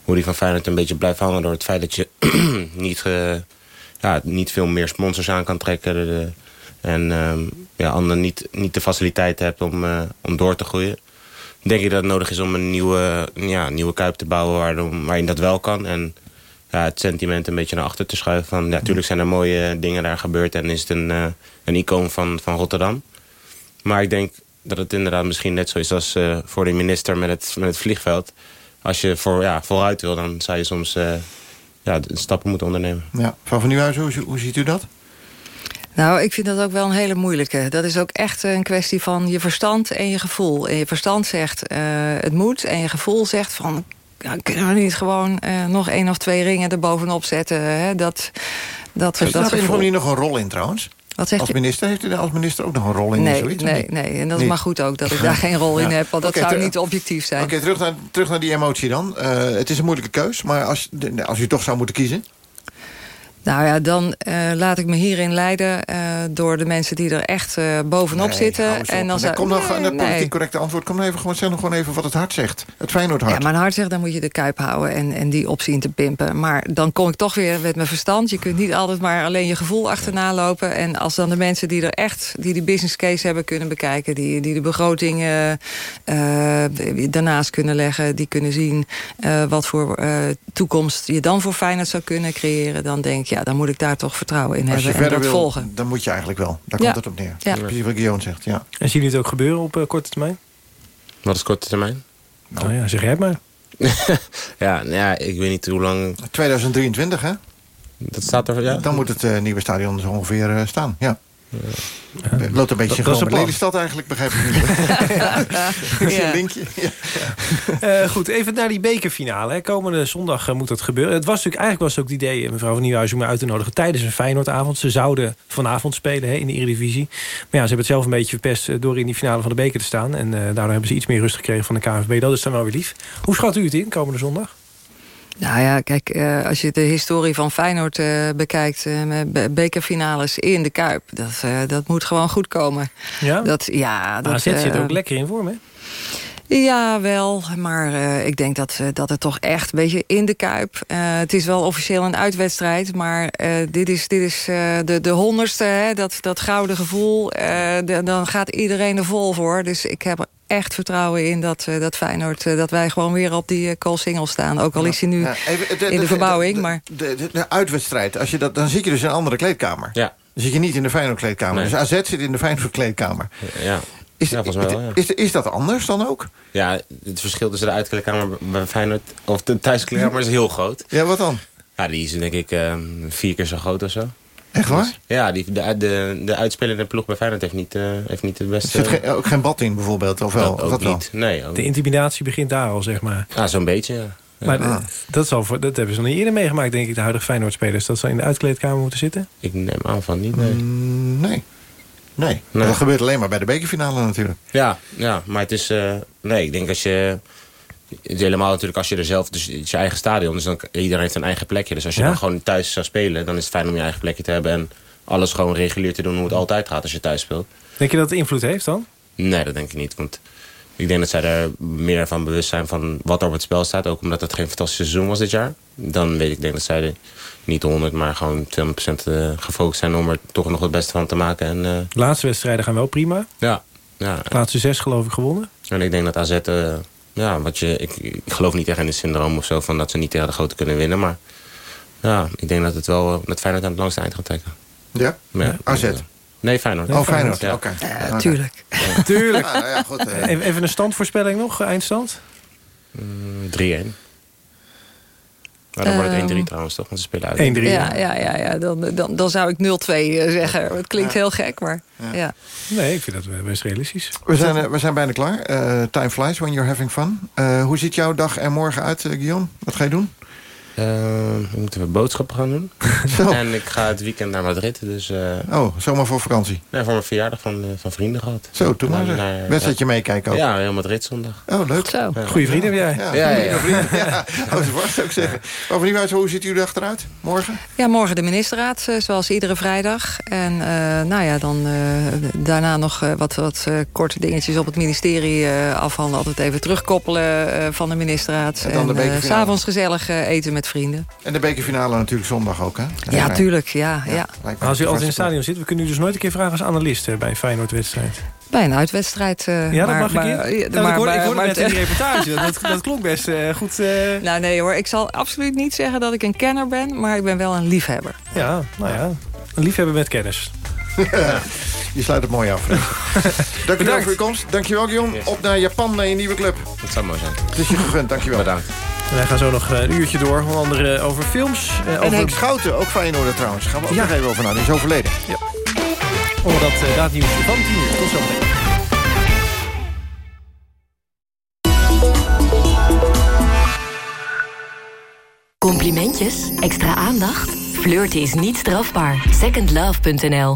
hoe die van Feyenoord een beetje blijft hangen... door het feit dat je niet, ja, niet veel meer sponsors aan kan trekken... En um, ja, anderen niet, niet de faciliteiten hebt om, om door te groeien. Denk ik dat het nodig is om een nieuwe, ja, nieuwe kuip te bouwen waarin, dat wel kan. En ja, het sentiment een beetje naar achter te schuiven. Van, ja, natuurlijk zijn er mooie dingen daar gebeurd en is het een, uh, een icoon van, van Rotterdam. Maar ik denk dat het inderdaad misschien net zo is als uh, voor de minister met het, met het vliegveld. als je voor, ja, vooruit wil, dan zou je soms eh, ja, stappen moeten ondernemen. Ja. Van van Nieuwhuizen, hoe, hoe ziet u dat? Nou, ik vind dat ook wel een hele moeilijke. Dat is ook echt een kwestie van je verstand en je gevoel. En je verstand zegt eh, het moet en je gevoel zegt van... Ja, kunnen we niet gewoon eh, nog één of twee ringen erbovenop zetten? Hè? Dat, dat, Heeft dat of gevoel. manier nog een rol in trouwens? Wat zegt als minister heeft u daar als minister ook nog een rol in? Nee, zoiets, nee, nee. En dat is maar goed ook dat ik daar geen rol in heb. Want dat zou niet objectief zijn. Oké, terug, naar, terug naar die emotie dan. Eh, het is een moeilijke keus, maar als, als u toch zou moeten kiezen... Nou ja, dan eh, laat ik me hierin leiden eh, door de mensen die er echt eh, bovenop Nee, zitten. op. En dan zou kom Nee, gewoon het politiek nee. correcte antwoord. Kom even, gewoon, zeg nog gewoon even wat het hart zegt. Het Feyenoord hart. Ja, mijn hart zegt, dan moet je de kuip houden en, en die zien te pimpen. Maar dan kom ik toch weer met mijn verstand. Je kunt niet altijd maar alleen je gevoel achterna lopen. En als dan de mensen die er echt, die die business case hebben kunnen bekijken... die, die de begroting daarnaast kunnen leggen... die kunnen zien wat voor toekomst je dan voor Feyenoord zou kunnen creëren... dan denk ik, ja, dan moet ik daar toch vertrouwen in Als je hebben en verder dat wil, volgen. dan moet je eigenlijk wel. Daar Ja. komt het op neer. Ja. Precies wat Guillaume zegt, ja. En zien jullie het ook gebeuren op eh, korte termijn? Wat is korte termijn? Nou ja, zeg jij het maar. ja, nou ja, ik weet niet hoe lang... 2023, hè? Dat staat er, ja. Dan moet het eh, nieuwe stadion zo ongeveer eh, staan, ja. Het loopt een beetje Dat- dat is gewoon een. Lelystad eigenlijk, begrijp ik nu. Is een linkje? Ja. Eh, goed, even naar die bekerfinale. Hè. Komende zondag eh, moet dat gebeuren. Het was natuurlijk, eigenlijk was het ook het idee, eh, mevrouw van Nieuwhuizen, om uit te nodigen tijdens een Feyenoordavond. Ze zouden vanavond spelen hè, in de Eredivisie. Maar ja, ze hebben het zelf een beetje verpest door in die finale van de beker te staan. En eh, daardoor hebben ze iets meer rust gekregen van de KNVB. Dat is dan wel weer lief. Hoe schat u het in, komende zondag? Nou ja, kijk, eh, als je de historie van Feyenoord eh, bekijkt... met be- bekerfinales in de Kuip, dat, dat moet gewoon goed komen. Ja? Dat, ja, dat, AZ zit eh, ook lekker in vorm, hè? Ja, wel. Maar eh, ik denk dat, eh, dat het toch echt een beetje in de kuip. eh, het is wel officieel een uitwedstrijd. Maar eh, dit is, dit is eh, de, de honderdste. Hè, dat, dat gouden gevoel. eh, de- dan gaat iedereen er vol voor. Dus ik heb er echt vertrouwen in dat, eh, dat Feyenoord... dat wij gewoon weer op die uh, single staan. Ook al is hij nu Ja, even, in de verbouwing. De, maar de, de, de uitwedstrijd, als je dat, dan zit je dus in een andere kleedkamer. Ja. Dan zit je niet in de Feyenoord kleedkamer. Nee. Dus AZ zit in de Feyenoord kleedkamer. Ja, Is, ja volgens mij wel, ja. is, is dat anders dan ook? Ja, het verschil tussen de uitkleedkamer bij Feyenoord... of de thuiskleedkamer is heel groot. Ja, wat dan? Ja, die is denk ik eh, vier keer zo groot of zo. Echt waar? Ja, die, de, de, de uitspelende ploeg bij Feyenoord heeft niet, eh, heeft niet het Er beste... zit geen- ook geen bad in bijvoorbeeld, of wel? Dat wel? niet. Nee, ook De intimidatie begint daar al, zeg maar. Ja, zo'n beetje, ja. Ja. Maar Ah. eh, dat, zal voor, dat hebben ze nog niet eerder meegemaakt, denk ik, de huidige Feyenoord-spelers. Dat ze in de uitkleedkamer moeten zitten. Ik neem aan van niet, nee. Mm, nee. Nee. Nee. Dat gebeurt alleen maar bij de bekerfinale natuurlijk. Ja, ja, maar het is... eh, nee, ik denk als je... het helemaal natuurlijk als je er zelf... Dus het je eigen stadion, dus dan, iedereen heeft een eigen plekje. Dus als je Ja. dan gewoon thuis zou spelen... dan is het fijn om je eigen plekje te hebben... en alles gewoon regulier te doen hoe het altijd gaat als je thuis speelt. Denk je dat het invloed heeft dan? Nee, dat denk ik niet. Want ik denk dat zij er meer van bewust zijn van wat er op het spel staat. Ook omdat het geen fantastisch seizoen was dit jaar. Dan weet ik denk dat zij niet 100, maar gewoon 200% eh, gefocust zijn om er toch nog het beste van te maken. En, eh, De laatste wedstrijden gaan wel prima. ja, ja. De laatste zes geloof ik gewonnen. En ik denk dat AZ, eh, ja, wat je, ik, ik geloof niet echt in het syndroom of zo van dat ze niet tegen de grote kunnen winnen. Maar ja, ik denk dat het wel eh, met Feyenoord aan het langste eind gaat trekken. Ja? Maar ja, AZ? Nee, Feyenoord. Oh, Feyenoord, Ja. oké. Ja, tuurlijk. Tuurlijk. Nou ja, goed. Even, even een standvoorspelling nog, eindstand? Mm, 3-1. Maar dan wordt het 1-3 Ehm, trouwens toch, want ze spelen uit. 1-3. ja, ja, ja, ja dan, dan, dan zou ik 0-2 eh, zeggen. Het klinkt heel gek, maar ja. Nee, ik vind dat best realistisch. We zijn, eh, we zijn bijna klaar. Eh, time flies when you're having fun. Eh, hoe ziet jouw dag er morgen uit, Guillaume? Wat ga je doen? Eh, ik moet even boodschappen gaan doen. Zo. En ik ga het weekend naar Madrid. Dus eh, Oh, zomaar voor vakantie. nee, voor mijn verjaardag van, eh, van vrienden gehad. Zo, toen maar Naar- zeg. naar- Wedstrijdje meekijken ook. Ja, heel Madrid zondag. Oh, leuk. Zo. Goeie vrienden heb jij. Ja, Ja, ja, goeie ja. vrienden. ja. Oh, dat was zou ik zeggen. Maar hoe ziet uw dag eruit? Morgen? Ja, morgen de ministerraad, eh, zoals iedere vrijdag. En eh, nou ja, dan eh, daarna nog eh, wat, wat eh, korte dingetjes op het ministerie eh, afhandelen. Altijd even terugkoppelen eh, van de ministerraad. En dan de En, eh, s'avonds gezellig eh, eten met vrienden. En de bekerfinale natuurlijk zondag ook, hè? Ja, tuurlijk. Ja, ja. als u altijd in het stadion zit, we kunnen u dus nooit een keer vragen als analist eh, bij een Feyenoord-wedstrijd. Bij een uitwedstrijd. eh, Ja, dat maar, mag maar, ik ja, hier. Nou, maar- ik hoorde, ik hoorde maar net in die reportage. Dat, dat klonk best eh, goed. eh, Nou nee hoor, ik zal absoluut niet zeggen dat ik een kenner ben... maar ik ben wel een liefhebber. ja, nou ja. Een liefhebber met kennis. Je sluit het mooi af. dankjewel voor je komst. Dankjewel, Guillaume. Op naar Japan, naar je nieuwe club. Dat zou mooi zijn. Het is je gegund, dankjewel. Bedankt. En wij gaan zo nog een uurtje door. Onder andere over films. eh, En over... Henk Schouten, ook Feyenoorder trouwens. Gaan we ook Ja. nog even over na. Die is overleden. Ja. Onder dat uh, daadnieuws van 10 uur. Tot zometeen. Complimentjes? Extra aandacht? Flirten is niet strafbaar. Secondlove.nl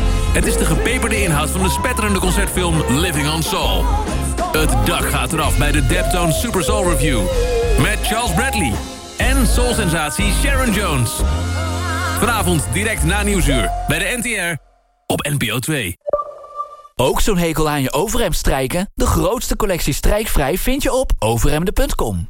Het is de gepeperde inhoud van de spetterende concertfilm Living on Soul. Het dak gaat eraf bij de Deptone Super Soul Review. Met Charles Bradley en soul-sensatie Sharon Jones. Vanavond direct na Nieuwsuur bij de NTR op NPO 2. Ook zo'n hekel aan je overhemd strijken? De grootste collectie strijkvrij vind je op overhemden.com.